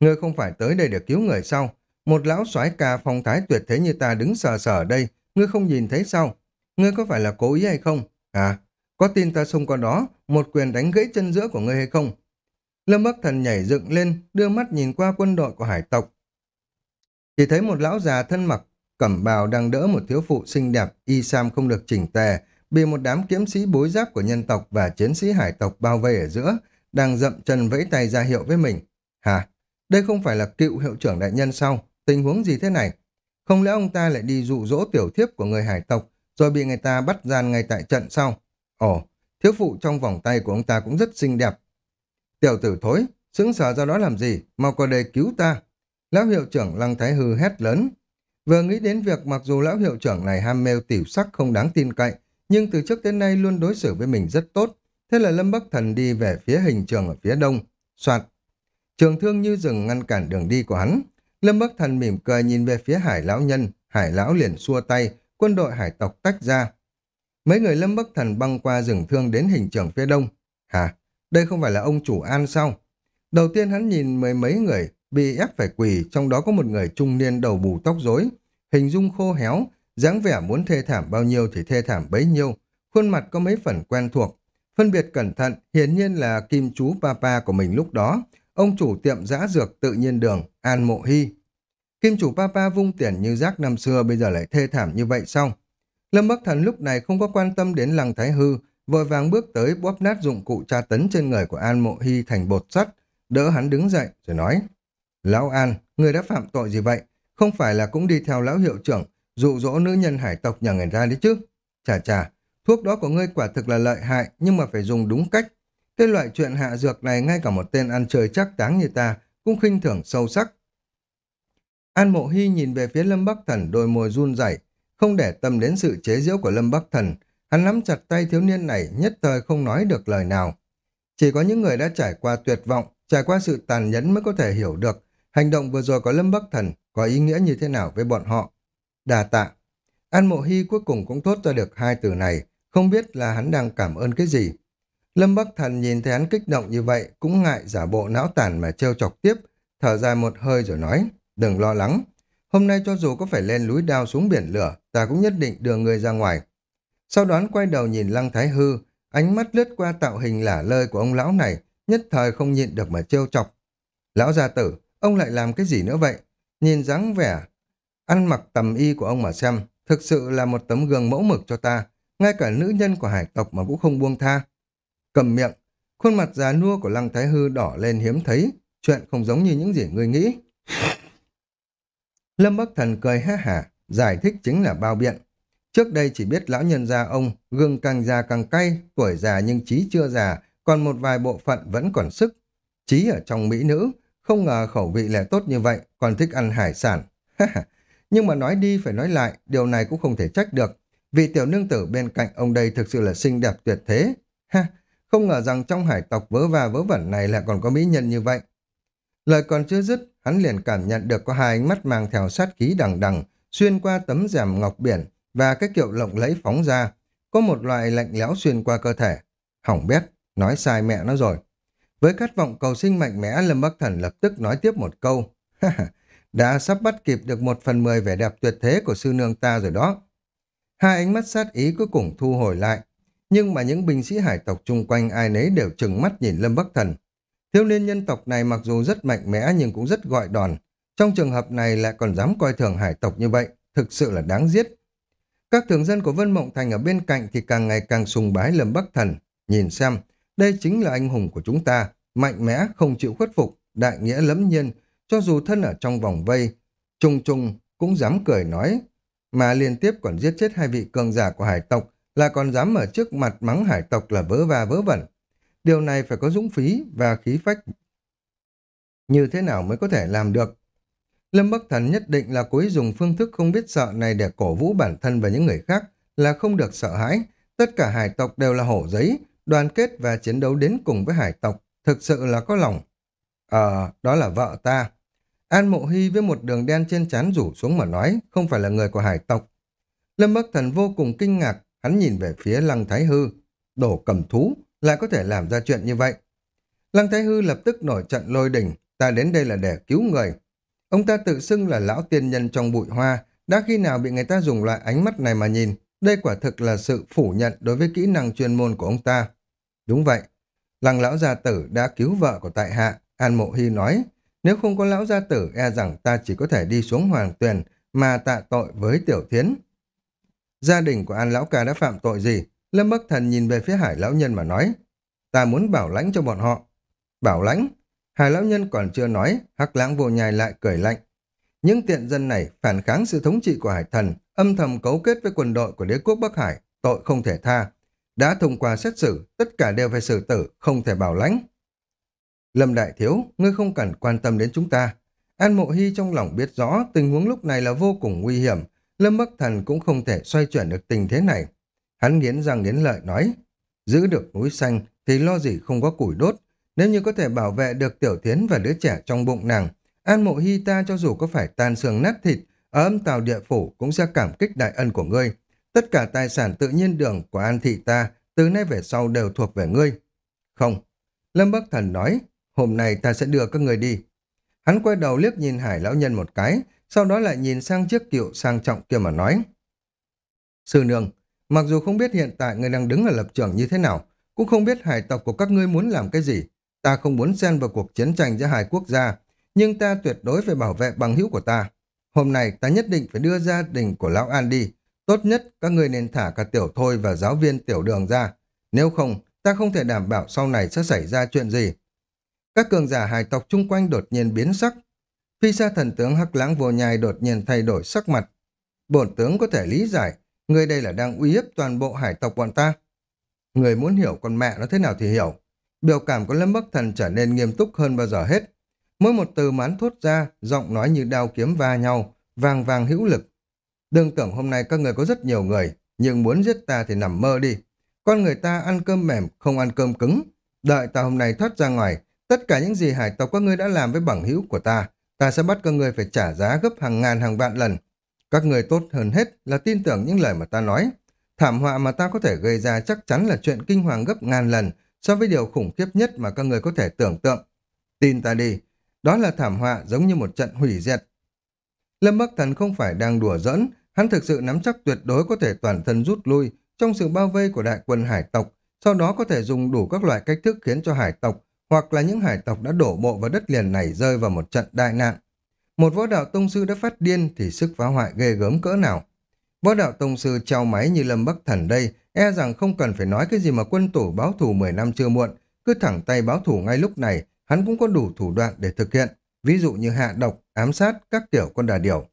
Ngươi không phải tới đây để cứu người sao? Một lão soái ca phong thái tuyệt thế như ta đứng sờ sờ ở đây, ngươi không nhìn thấy sao? Ngươi có phải là cố ý hay không? À, có tin ta xông qua đó, một quyền đánh gãy chân giữa của ngươi hay không? Lâm Bắc Thần nhảy dựng lên, đưa mắt nhìn qua quân đội của hải tộc. Chỉ thấy một lão già thân mặc, cẩm bào đang đỡ một thiếu phụ xinh đẹp, y sam không được chỉnh tề, bị một đám kiếm sĩ bối giáp của nhân tộc và chiến sĩ hải tộc bao vây ở giữa, đang dậm chân vẫy tay ra hiệu với mình. Hả? Đây không phải là cựu hiệu trưởng đại nhân sao? Tình huống gì thế này? Không lẽ ông ta lại đi dụ dỗ tiểu thiếp của người hải tộc rồi bị người ta bắt gian ngay tại trận sao? Ồ, thiếu phụ trong vòng tay của ông ta cũng rất xinh đẹp. Tiểu tử thối, sững sờ ra đó làm gì? Mau qua đây cứu ta. Lão hiệu trưởng Lăng Thái Hư hét lớn. Vừa nghĩ đến việc mặc dù lão hiệu trưởng này ham mê tiểu sắc không đáng tin cậy, nhưng từ trước đến nay luôn đối xử với mình rất tốt. Thế là Lâm Bắc Thần đi về phía hình trường ở phía đông. Soạt. Trường thương như rừng ngăn cản đường đi của hắn. Lâm Bắc Thần mỉm cười nhìn về phía hải lão nhân. Hải lão liền xua tay, quân đội hải tộc tách ra. Mấy người Lâm Bắc Thần băng qua rừng thương đến hình trường phía đông. Hả? Đây không phải là ông chủ an sao? Đầu tiên hắn nhìn mười mấy người bị ép phải quỳ, trong đó có một người trung niên đầu bù tóc rối, hình dung khô héo, dáng vẻ muốn thê thảm bao nhiêu thì thê thảm bấy nhiêu, khuôn mặt có mấy phần quen thuộc. Phân biệt cẩn thận, hiển nhiên là kim chú papa của mình lúc đó, ông chủ tiệm giã dược tự nhiên đường, An Mộ Hy. Kim chủ papa vung tiền như rác năm xưa bây giờ lại thê thảm như vậy sao? Lâm Bắc Thần lúc này không có quan tâm đến Lăng Thái Hư, vội vàng bước tới bóp nát dụng cụ tra tấn trên người của An Mộ Hy thành bột sắt, đỡ hắn đứng dậy rồi nói. Lão An, người đã phạm tội gì vậy? Không phải là cũng đi theo lão hiệu trưởng, dụ dỗ nữ nhân hải tộc nhà người ra đấy chứ? Chà chà, thuốc đó của ngươi quả thực là lợi hại, nhưng mà phải dùng đúng cách. Cái loại chuyện hạ dược này ngay cả một tên ăn chơi chắc táng như ta cũng khinh thường sâu sắc. An Mộ Hy nhìn về phía Lâm Bắc Thần đôi môi run rẩy, không để tâm đến sự chế giễu của Lâm Bắc Thần, hắn nắm chặt tay thiếu niên này nhất thời không nói được lời nào. Chỉ có những người đã trải qua tuyệt vọng, trải qua sự tàn nhẫn mới có thể hiểu được hành động vừa rồi của Lâm Bắc Thần có ý nghĩa như thế nào với bọn họ. Đà tạ. An Mộ Hy cuối cùng cũng thốt ra được hai từ này, không biết là hắn đang cảm ơn cái gì. Lâm Bắc Thần nhìn thấy hắn kích động như vậy, cũng ngại giả bộ não tàn mà trêu chọc tiếp, thở dài một hơi rồi nói, đừng lo lắng. Hôm nay cho dù có phải lên núi đao xuống biển lửa, ta cũng nhất định đưa người ra ngoài. Sau đoán quay đầu nhìn Lăng Thái Hư, ánh mắt lướt qua tạo hình lả lơi của ông lão này, nhất thời không nhịn được mà trêu chọc. Lão gia tử, ông lại làm cái gì nữa vậy? Nhìn dáng vẻ, ăn mặc tầm y của ông mà xem, thực sự là một tấm gương mẫu mực cho ta, ngay cả nữ nhân của hải tộc mà cũng không buông tha. Cầm miệng, khuôn mặt già nua của Lăng Thái Hư đỏ lên hiếm thấy, chuyện không giống như những gì ngươi nghĩ. Lâm Bắc Thần cười ha hả, giải thích chính là bao biện. Trước đây chỉ biết lão nhân gia ông, gương càng già càng cay, tuổi già nhưng trí chưa già, còn một vài bộ phận vẫn còn sức. Trí ở trong mỹ nữ, không ngờ khẩu vị lại tốt như vậy, còn thích ăn hải sản. nhưng mà nói đi phải nói lại, điều này cũng không thể trách được. Vị tiểu nương tử bên cạnh ông đây thực sự là xinh đẹp tuyệt thế. Ha, không ngờ rằng trong hải tộc vớ va vớ vẩn này lại còn có mỹ nhân như vậy. Lời còn chưa dứt, hắn liền cảm nhận được có hai ánh mắt mang theo sát khí đằng đằng, xuyên qua tấm rèm ngọc biển và cái kiệu lộng lẫy phóng ra. Có một loại lạnh lẽo xuyên qua cơ thể. Hỏng bét, nói sai mẹ nó rồi. Với khát vọng cầu sinh mạnh mẽ, Lâm Bắc Thần lập tức nói tiếp một câu. Đã sắp bắt kịp được một phần mười vẻ đẹp tuyệt thế của sư nương ta rồi đó. Hai ánh mắt sát ý cuối cùng thu hồi lại. Nhưng mà những binh sĩ hải tộc chung quanh ai nấy đều trừng mắt nhìn Lâm Bắc Thần. Thiếu niên nhân tộc này mặc dù rất mạnh mẽ nhưng cũng rất gọi đòn. Trong trường hợp này lại còn dám coi thường hải tộc như vậy, thực sự là đáng giết. Các thường dân của Vân Mộng Thành ở bên cạnh thì càng ngày càng sùng bái Lâm Bắc Thần. Nhìn xem, đây chính là anh hùng của chúng ta, mạnh mẽ, không chịu khuất phục, đại nghĩa lẫm nhiên, cho dù thân ở trong vòng vây, trung trung cũng dám cười nói, mà liên tiếp còn giết chết hai vị cường giả của hải tộc, là còn dám ở trước mặt mắng hải tộc là vớ va vớ vẩn. Điều này phải có dũng phí và khí phách. Như thế nào mới có thể làm được? Lâm Bắc Thần nhất định là cố ý dùng phương thức không biết sợ này để cổ vũ bản thân và những người khác là không được sợ hãi. Tất cả hải tộc đều là hổ giấy, đoàn kết và chiến đấu đến cùng với hải tộc, thực sự là có lòng. Ờ, đó là vợ ta. An Mộ Hy với một đường đen trên trán rủ xuống mà nói, không phải là người của hải tộc. Lâm Bắc Thần vô cùng kinh ngạc, hắn nhìn về phía Lăng Thái Hư. Đổ cầm thú, lại có thể làm ra chuyện như vậy. Lăng Thái Hư lập tức nổi trận lôi đỉnh, ta đến đây là để cứu người. Ông ta tự xưng là lão tiên nhân trong bụi hoa, đã khi nào bị người ta dùng loại ánh mắt này mà nhìn, đây quả thực là sự phủ nhận đối với kỹ năng chuyên môn của ông ta. Đúng vậy, lăng lão gia tử đã cứu vợ của tại hạ, An Mộ Hy nói, nếu không có lão gia tử e rằng ta chỉ có thể đi xuống hoàng tuyền mà tạ tội với tiểu thiến. Gia đình của An Lão Ca đã phạm tội gì? Lâm Bắc Thần nhìn về phía hải lão nhân mà nói, ta muốn bảo lãnh cho bọn họ. Bảo lãnh? Hải lão nhân còn chưa nói, hắc lãng vô nhai lại cười lạnh. Những tiện dân này phản kháng sự thống trị của hải thần, âm thầm cấu kết với quân đội của đế quốc Bắc Hải, tội không thể tha. Đã thông qua xét xử, tất cả đều phải xử tử, không thể bảo lãnh. Lâm Đại Thiếu, ngươi không cần quan tâm đến chúng ta. An Mộ Hy trong lòng biết rõ tình huống lúc này là vô cùng nguy hiểm. Lâm Bắc Thần cũng không thể xoay chuyển được tình thế này. Hắn nghiến răng nghiến lợi nói, giữ được núi xanh thì lo gì không có củi đốt. Nếu như có thể bảo vệ được Tiểu Thiến và đứa trẻ trong bụng nàng, An Mộ Hy ta cho dù có phải tan xương nát thịt, ở âm tàu địa phủ cũng sẽ cảm kích đại ân của ngươi. Tất cả tài sản tự nhiên đường của An Thị ta từ nay về sau đều thuộc về ngươi. Không. Lâm Bắc Thần nói, hôm nay ta sẽ đưa các người đi. Hắn quay đầu liếc nhìn hải lão nhân một cái, sau đó lại nhìn sang chiếc kiệu sang trọng kia mà nói. Sư nương, mặc dù không biết hiện tại người đang đứng ở lập trường như thế nào, cũng không biết hải tộc của các ngươi muốn làm cái gì. Ta không muốn xen vào cuộc chiến tranh giữa hai quốc gia, nhưng ta tuyệt đối phải bảo vệ bằng hữu của ta. Hôm nay ta nhất định phải đưa gia đình của Lão An đi. Tốt nhất các ngươi nên thả cả tiểu thôi và giáo viên tiểu đường ra. Nếu không, ta không thể đảm bảo sau này sẽ xảy ra chuyện gì. Các cường giả hải tộc chung quanh đột nhiên biến sắc. Phi sa thần tướng Hắc Lãng Vô Nhai đột nhiên thay đổi sắc mặt. Bổn tướng có thể lý giải, người đây là đang uy hiếp toàn bộ hải tộc bọn ta. Người muốn hiểu con mẹ nó thế nào thì hiểu. Biểu cảm của Lâm Bắc Thần trở nên nghiêm túc hơn bao giờ hết. Mỗi một từ mán thốt ra, giọng nói như đao kiếm va nhau, vàng vàng hữu lực. Đừng tưởng hôm nay các người có rất nhiều người, nhưng muốn giết ta thì nằm mơ đi. Con người ta ăn cơm mềm, không ăn cơm cứng. Đợi ta hôm nay thoát ra ngoài, tất cả những gì hải tộc các ngươi đã làm với bằng hữu của ta, ta sẽ bắt các ngươi phải trả giá gấp hàng ngàn hàng vạn lần. Các người tốt hơn hết là tin tưởng những lời mà ta nói. Thảm họa mà ta có thể gây ra chắc chắn là chuyện kinh hoàng gấp ngàn lần so với điều khủng khiếp nhất mà các người có thể tưởng tượng. Tin ta đi, đó là thảm họa giống như một trận hủy diệt. Lâm Bắc Thần không phải đang đùa giỡn, hắn thực sự nắm chắc tuyệt đối có thể toàn thân rút lui trong sự bao vây của đại quân hải tộc, sau đó có thể dùng đủ các loại cách thức khiến cho hải tộc hoặc là những hải tộc đã đổ bộ vào đất liền này rơi vào một trận đại nạn. Một võ đạo tông sư đã phát điên thì sức phá hoại ghê gớm cỡ nào. Võ đạo tông sư trao máy như Lâm Bắc Thần đây, e rằng không cần phải nói cái gì mà quân tổ báo thủ 10 năm chưa muộn, cứ thẳng tay báo thủ ngay lúc này, hắn cũng có đủ thủ đoạn để thực hiện, ví dụ như hạ độc, ám sát các tiểu con đà điểu.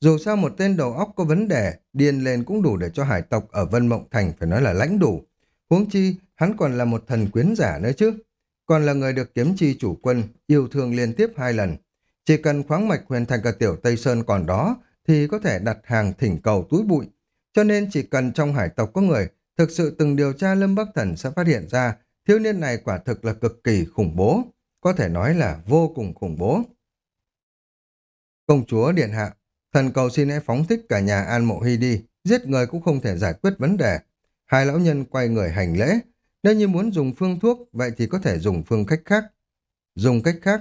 Dù sao một tên đầu óc có vấn đề, điên lên cũng đủ để cho hải tộc ở Vân Mộng Thành phải nói là lãnh đủ. Huống chi, hắn còn là một thần quyến giả nữa chứ. Còn là người được kiếm chi chủ quân, yêu thương liên tiếp hai lần. Chỉ cần khoáng mạch huyền thành cả tiểu Tây Sơn còn đó, thì có thể đặt hàng thỉnh cầu túi bụi. Cho nên chỉ cần trong hải tộc có người thực sự từng điều tra Lâm Bắc Thần sẽ phát hiện ra thiếu niên này quả thực là cực kỳ khủng bố. Có thể nói là vô cùng khủng bố. Công chúa Điện Hạ, thần cầu xin hãy phóng thích cả nhà An Mộ Hy đi, giết người cũng không thể giải quyết vấn đề. Hai lão nhân quay người hành lễ. Nếu như muốn dùng phương thuốc, vậy thì có thể dùng phương cách khác. Dùng cách khác.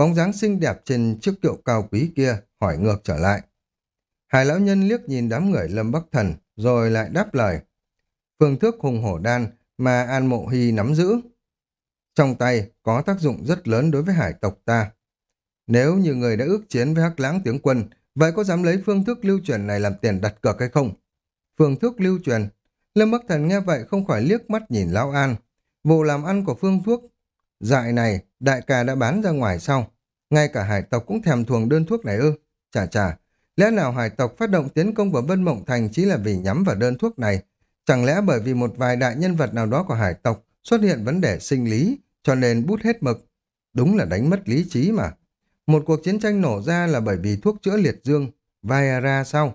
Bóng dáng xinh đẹp trên chiếc kiệu cao quý kia hỏi ngược trở lại. Hai lão nhân liếc nhìn đám người Lâm Bắc Thần, rồi lại đáp lời. Phương thức hùng hổ đan mà An Mộ Hy nắm giữ. Trong tay có tác dụng rất lớn đối với hải tộc ta. Nếu như người đã ước chiến với hắc lãng tiếng quân, vậy có dám lấy phương thức lưu truyền này làm tiền đặt cược hay không? Phương thức lưu truyền. Lâm Bắc Thần nghe vậy không khỏi liếc mắt nhìn Lão An. Vụ làm ăn của phương thuốc dại này đại ca đã bán ra ngoài sau. Ngay cả hải tộc cũng thèm thuồng đơn thuốc này ư. Chà chà, lẽ nào hải tộc phát động tiến công vào Vân Mộng Thành chỉ là vì nhắm vào đơn thuốc này? Chẳng lẽ bởi vì một vài đại nhân vật nào đó của hải tộc xuất hiện vấn đề sinh lý, cho nên bút hết mực? Đúng là đánh mất lý trí mà. Một cuộc chiến tranh nổ ra là bởi vì thuốc chữa liệt dương, Viagra sau.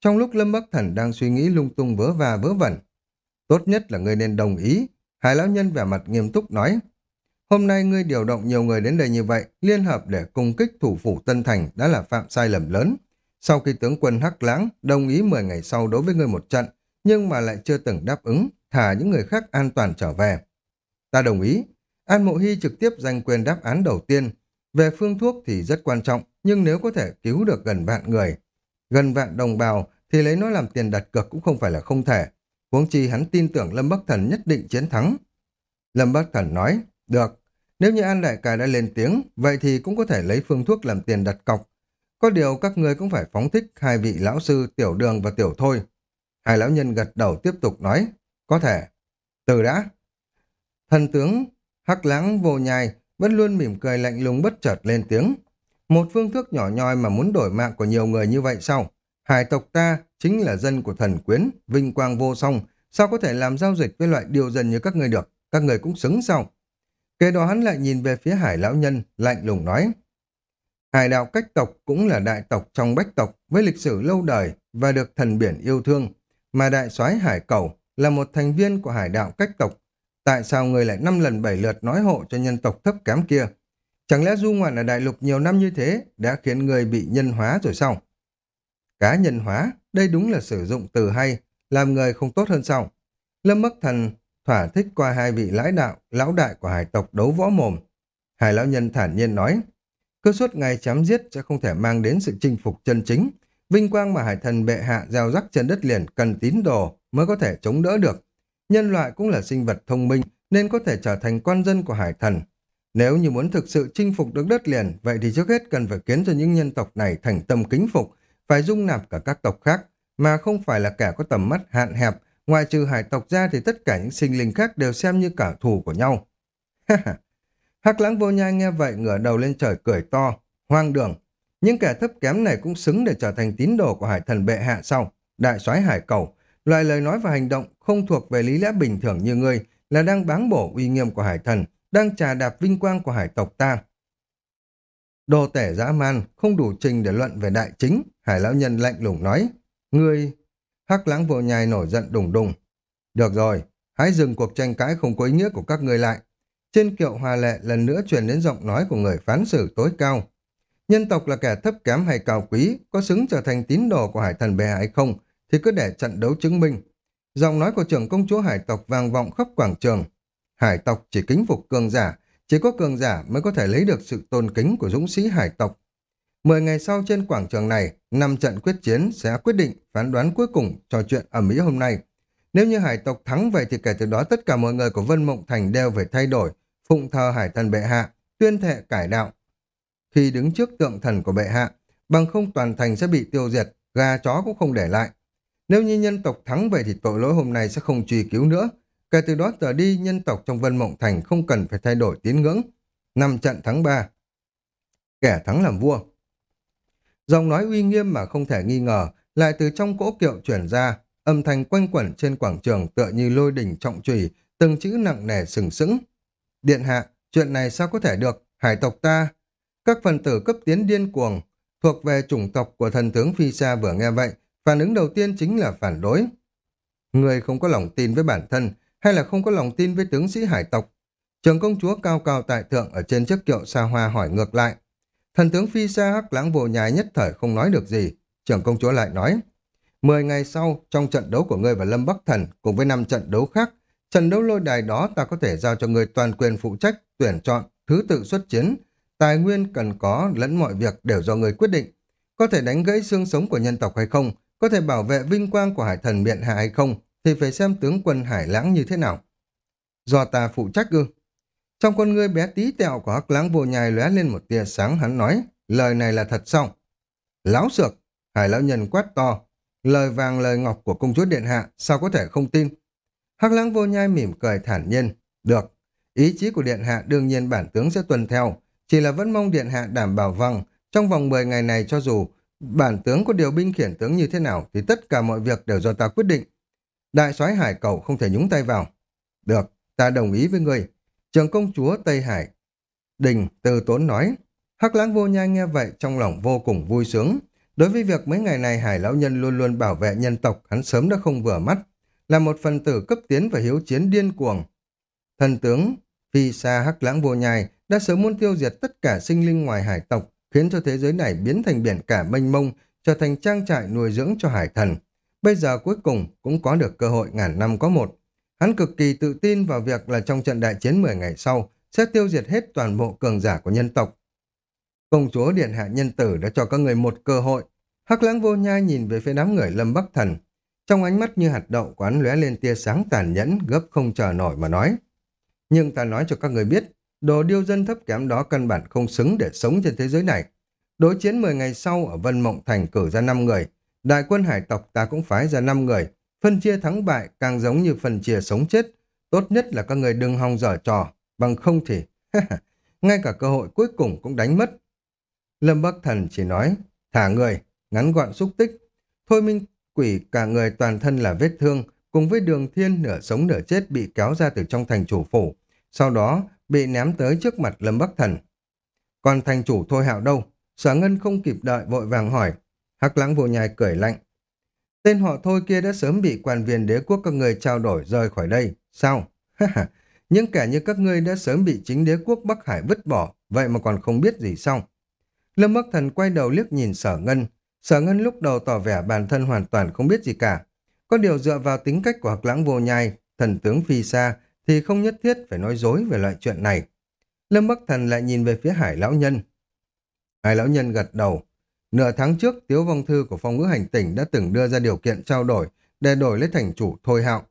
Trong lúc Lâm Bắc Thần đang suy nghĩ lung tung vớ và vớ vẩn. Tốt nhất là người nên đồng ý. Hải lão nhân vẻ mặt nghiêm túc nói. Hôm nay ngươi điều động nhiều người đến đây như vậy, liên hợp để cung kích thủ phủ Tân Thành đã là phạm sai lầm lớn. Sau khi tướng quân Hắc Lãng đồng ý 10 ngày sau đối với ngươi một trận, nhưng mà lại chưa từng đáp ứng, thả những người khác an toàn trở về. Ta đồng ý. An Mộ Hy trực tiếp giành quyền đáp án đầu tiên, về phương thuốc thì rất quan trọng, nhưng nếu có thể cứu được gần vạn người, gần vạn đồng bào thì lấy nó làm tiền đặt cược cũng không phải là không thể. Huống chi hắn tin tưởng Lâm Bắc Thần nhất định chiến thắng. Lâm Bắc Thần nói, được, nếu như An Đại Ca đã lên tiếng, vậy thì cũng có thể lấy phương thuốc làm tiền đặt cọc. Có điều các người cũng phải phóng thích hai vị lão sư Tiểu Đường và Tiểu Thôi. Hai lão nhân gật đầu tiếp tục nói, có thể. Từ đã. Thần tướng Hắc Lãng vô nhai vẫn luôn mỉm cười lạnh lùng bất chợt lên tiếng. Một phương thức nhỏ nhoi mà muốn đổi mạng của nhiều người như vậy sao? Hải tộc ta chính là dân của thần quyến, vinh quang vô song, sao có thể làm giao dịch với loại điều dân như các người được? Các người cũng xứng sao? Kế đó hắn lại nhìn về phía hải lão nhân, lạnh lùng nói. Hải đạo cách tộc cũng là đại tộc trong bách tộc với lịch sử lâu đời và được thần biển yêu thương, mà đại soái hải cầu là một thành viên của hải đạo cách tộc Tại sao người lại năm lần bảy lượt nói hộ cho nhân tộc thấp kém kia? Chẳng lẽ du ngoạn ở đại lục nhiều năm như thế đã khiến người bị nhân hóa rồi sao? Cá nhân hóa, đây đúng là sử dụng từ hay, làm người không tốt hơn sao? Lâm Bắc Thần thỏa thích qua hai vị lãi đạo, lão đại của hải tộc đấu võ mồm. Hải lão nhân thản nhiên nói, cứ suốt ngày chém giết sẽ không thể mang đến sự chinh phục chân chính. Vinh quang mà hải thần bệ hạ gieo rắc trên đất liền cần tín đồ mới có thể chống đỡ được. Nhân loại cũng là sinh vật thông minh nên có thể trở thành quan dân của hải thần. Nếu như muốn thực sự chinh phục được đất liền, vậy thì trước hết cần phải khiến cho những nhân tộc này thành tâm kính phục, phải dung nạp cả các tộc khác, mà không phải là kẻ có tầm mắt hạn hẹp, ngoài trừ hải tộc ra thì tất cả những sinh linh khác đều xem như cả thù của nhau. Hắc lãng vô nhai nghe vậy ngửa đầu lên trời cười to, hoang đường. Những kẻ thấp kém này cũng xứng để trở thành tín đồ của hải thần bệ hạ sau, đại soái hải cầu, loài lời nói và hành động không thuộc về lý lẽ bình thường như ngươi là đang báng bổ uy nghiêm của hải thần, đang trà đạp vinh quang của hải tộc ta. Đồ tể dã man, không đủ trình để luận về đại chính, hải lão nhân lạnh lùng nói. Ngươi... Hắc lãng vội nhai nổi giận đùng đùng. Được rồi, hãy dừng cuộc tranh cãi không có ý nghĩa của các ngươi lại. Trên kiệu hòa lệ lần nữa truyền đến giọng nói của người phán xử tối cao. Nhân tộc là kẻ thấp kém hay cao quý, có xứng trở thành tín đồ của hải thần bè hay không, thì cứ để trận đấu chứng minh. Giọng nói của trưởng công chúa hải tộc vang vọng khắp quảng trường. Hải tộc chỉ kính phục cường giả, chỉ có cường giả mới có thể lấy được sự tôn kính của dũng sĩ hải tộc. Mười ngày sau trên quảng trường này, năm trận quyết chiến sẽ quyết định phán đoán cuối cùng cho chuyện ở Mỹ hôm nay. Nếu như hải tộc thắng vậy thì kể từ đó tất cả mọi người của Vân Mộng Thành đều phải thay đổi, phụng thờ hải thần bệ hạ, tuyên thệ cải đạo. Khi đứng trước tượng thần của bệ hạ, bằng không toàn thành sẽ bị tiêu diệt, gà chó cũng không để lại. Nếu như nhân tộc thắng vậy thì tội lỗi hôm nay sẽ không truy cứu nữa. Kể từ đó trở đi, nhân tộc trong Vân Mộng Thành không cần phải thay đổi tín ngưỡng. Năm trận thắng ba Kẻ thắng làm vua. Giọng nói uy nghiêm mà không thể nghi ngờ, lại từ trong cỗ kiệu chuyển ra, âm thanh quanh quẩn trên quảng trường tựa như lôi đỉnh trọng trùy, từng chữ nặng nề sừng sững. Điện hạ, chuyện này sao có thể được, hải tộc ta. Các phần tử cấp tiến điên cuồng, thuộc về chủng tộc của thần tướng Phi Sa vừa nghe vậy, phản ứng đầu tiên chính là phản đối. Người không có lòng tin với bản thân, hay là không có lòng tin với tướng sĩ hải tộc. Trường công chúa cao cao tại thượng ở trên chiếc kiệu xa hoa hỏi ngược lại. Thần tướng Phi Sa hắc lãng vô nhai nhất thời không nói được gì. Trường công chúa lại nói. Mười ngày sau, trong trận đấu của ngươi và Lâm Bắc Thần, cùng với năm trận đấu khác, trận đấu lôi đài đó ta có thể giao cho ngươi toàn quyền phụ trách, tuyển chọn, thứ tự xuất chiến. Tài nguyên cần có lẫn mọi việc đều do ngươi quyết định. Có thể đánh gãy xương sống của nhân tộc hay không, có thể bảo vệ vinh quang của hải thần miện hạ hay không, thì phải xem tướng quân hải lãng như thế nào. Do ta phụ trách ư. Trong con ngươi bé tí tẹo của hắc lãng vô nhai lóe lên một tia sáng hắn nói, lời này là thật sao? Láo sược, hải lão nhân quát to, lời vàng lời ngọc của công chúa điện hạ, sao có thể không tin? Hắc lãng vô nhai mỉm cười thản nhiên, được, ý chí của điện hạ đương nhiên bản tướng sẽ tuân theo, chỉ là vẫn mong điện hạ đảm bảo vâng, trong vòng 10 ngày này cho dù bản tướng có điều binh khiển tướng như thế nào thì tất cả mọi việc đều do ta quyết định. Đại soái hải cầu không thể nhúng tay vào. Được, ta đồng ý với người. Trường công chúa Tây Hải. Đình, từ tốn nói. Hắc lãng vô nhai nghe vậy trong lòng vô cùng vui sướng. Đối với việc mấy ngày này hải lão nhân luôn luôn bảo vệ nhân tộc, hắn sớm đã không vừa mắt. Là một phần tử cấp tiến và hiếu chiến điên cuồng. Thần tướng, phi xa hắc lãng vô nhai đã sớm muốn tiêu diệt tất cả sinh linh ngoài hải tộc, khiến cho thế giới này biến thành biển cả mênh mông, trở thành trang trại nuôi dưỡng cho hải thần. Bây giờ cuối cùng cũng có được cơ hội ngàn năm có một. Hắn cực kỳ tự tin vào việc là trong trận đại chiến 10 ngày sau sẽ tiêu diệt hết toàn bộ cường giả của nhân tộc. Công chúa Điện Hạ Nhân Tử đã cho các người một cơ hội. Hắc lãng vô nhai nhìn về phía đám người Lâm Bắc Thần. Trong ánh mắt như hạt đậu quán lóe lên tia sáng tàn nhẫn, gấp không chờ nổi mà nói. Nhưng ta nói cho các người biết, đồ điêu dân thấp kém đó căn bản không xứng để sống trên thế giới này. Đối chiến 10 ngày sau ở Vân Mộng Thành cử ra 5 người, đại quân hải tộc ta cũng phái ra 5 người, phân chia thắng bại càng giống như phần chia sống chết. Tốt nhất là các người đừng hòng dở trò, bằng không thì... ngay cả cơ hội cuối cùng cũng đánh mất. Lâm Bắc Thần chỉ nói, thả người, ngắn gọn xúc tích. Thôi minh quỷ cả người toàn thân là vết thương, cùng với đường thiên nửa sống nửa chết bị kéo ra từ trong thành chủ phủ. Sau đó bị ném tới trước mặt Lâm Bắc Thần. Còn thành chủ Thôi Hạo đâu? Sở Ngân không kịp đợi vội vàng hỏi. Hắc lãng vô nhai cười lạnh. Tên họ Thôi kia đã sớm bị quan viên đế quốc các người trao đổi rời khỏi đây. Sao? Những kẻ như các ngươi đã sớm bị chính đế quốc Bắc Hải vứt bỏ, vậy mà còn không biết gì sao? Lâm Bắc Thần quay đầu liếc nhìn Sở Ngân. Sở Ngân lúc đầu tỏ vẻ bản thân hoàn toàn không biết gì cả. Có điều dựa vào tính cách của hạc lãng vô nhai, thần tướng phi xa, thì không nhất thiết phải nói dối về loại chuyện này. Lâm Bắc Thần lại nhìn về phía Hải Lão Nhân. Hải Lão Nhân gật đầu. Nửa tháng trước, Tiếu Vong Thư của Phong ngữ hành tỉnh đã từng đưa ra điều kiện trao đổi để đổi lấy thành chủ Thôi Hạo.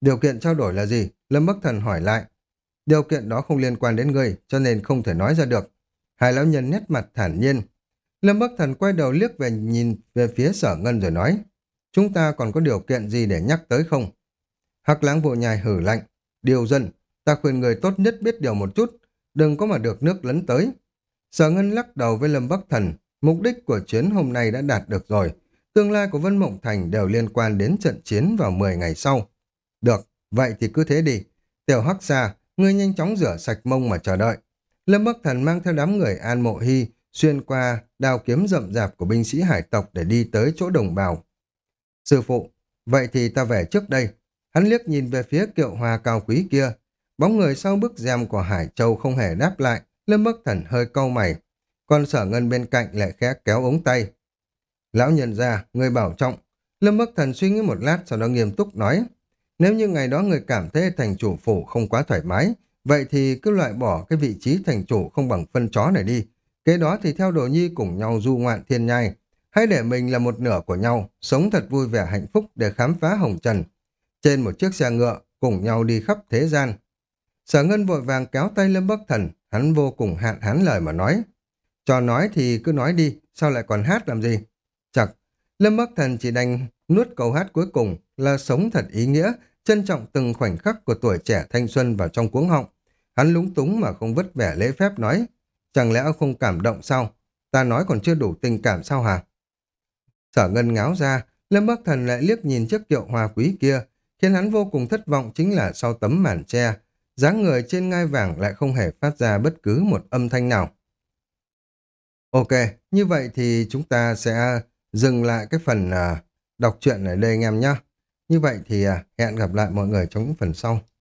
Điều kiện trao đổi là gì? Lâm Bắc Thần hỏi lại. Điều kiện đó không liên quan đến ngươi, cho nên không thể nói ra được. Hai Lão Nhân nét mặt thản nhiên. Lâm Bắc Thần quay đầu liếc về nhìn về phía sở ngân rồi nói. Chúng ta còn có điều kiện gì để nhắc tới không? Hắc lãng bộ nhài hử lạnh. Điều dân, ta khuyên người tốt nhất biết điều một chút, đừng có mà được nước lấn tới. Sở Ngân lắc đầu với Lâm Bắc Thần, mục đích của chuyến hôm nay đã đạt được rồi. Tương lai của Vân Mộng Thành đều liên quan đến trận chiến vào 10 ngày sau. Được, vậy thì cứ thế đi. Tiểu Hắc Sa, ngươi nhanh chóng rửa sạch mông mà chờ đợi. Lâm Bắc Thần mang theo đám người An Mộ Hy xuyên qua đao kiếm rậm rạp của binh sĩ hải tộc để đi tới chỗ đồng bào. Sư phụ, vậy thì ta về trước đây, Hắn liếc nhìn về phía kiệu hoa cao quý kia. Bóng người sau bức rèm của Hải Châu không hề đáp lại, Lâm Bắc Thần hơi câu mày. Còn sở ngân bên cạnh lại khẽ kéo ống tay. Lão nhận ra, người bảo trọng. Lâm Bắc Thần suy nghĩ một lát sau đó nghiêm túc nói. Nếu như ngày đó người cảm thấy thành chủ phủ không quá thoải mái, vậy thì cứ loại bỏ cái vị trí thành chủ không bằng phân chó này đi. Kế đó thì theo đồ nhi cùng nhau du ngoạn thiên nhai. Hãy để mình là một nửa của nhau, sống thật vui vẻ hạnh phúc để khám phá hồng trần trên một chiếc xe ngựa, cùng nhau đi khắp thế gian. Sở Ngân vội vàng kéo tay Lâm Bắc Thần, hắn vô cùng hạn hán lời mà nói. Cho nói thì cứ nói đi, sao lại còn hát làm gì? Chặt, Lâm Bắc Thần chỉ đành nuốt câu hát cuối cùng là sống thật ý nghĩa, trân trọng từng khoảnh khắc của tuổi trẻ thanh xuân vào trong cuống họng. Hắn lúng túng mà không vất vẻ lễ phép nói, chẳng lẽ không cảm động sao? Ta nói còn chưa đủ tình cảm sao hả? Sở ngân ngáo ra, Lâm Bắc Thần lại liếc nhìn chiếc kiệu hoa quý kia, khiến hắn vô cùng thất vọng chính là sau tấm màn tre, dáng người trên ngai vàng lại không hề phát ra bất cứ một âm thanh nào. Ok, như vậy thì chúng ta sẽ dừng lại cái phần à, đọc truyện ở đây anh em nhé. Như vậy thì à, hẹn gặp lại mọi người trong những phần sau.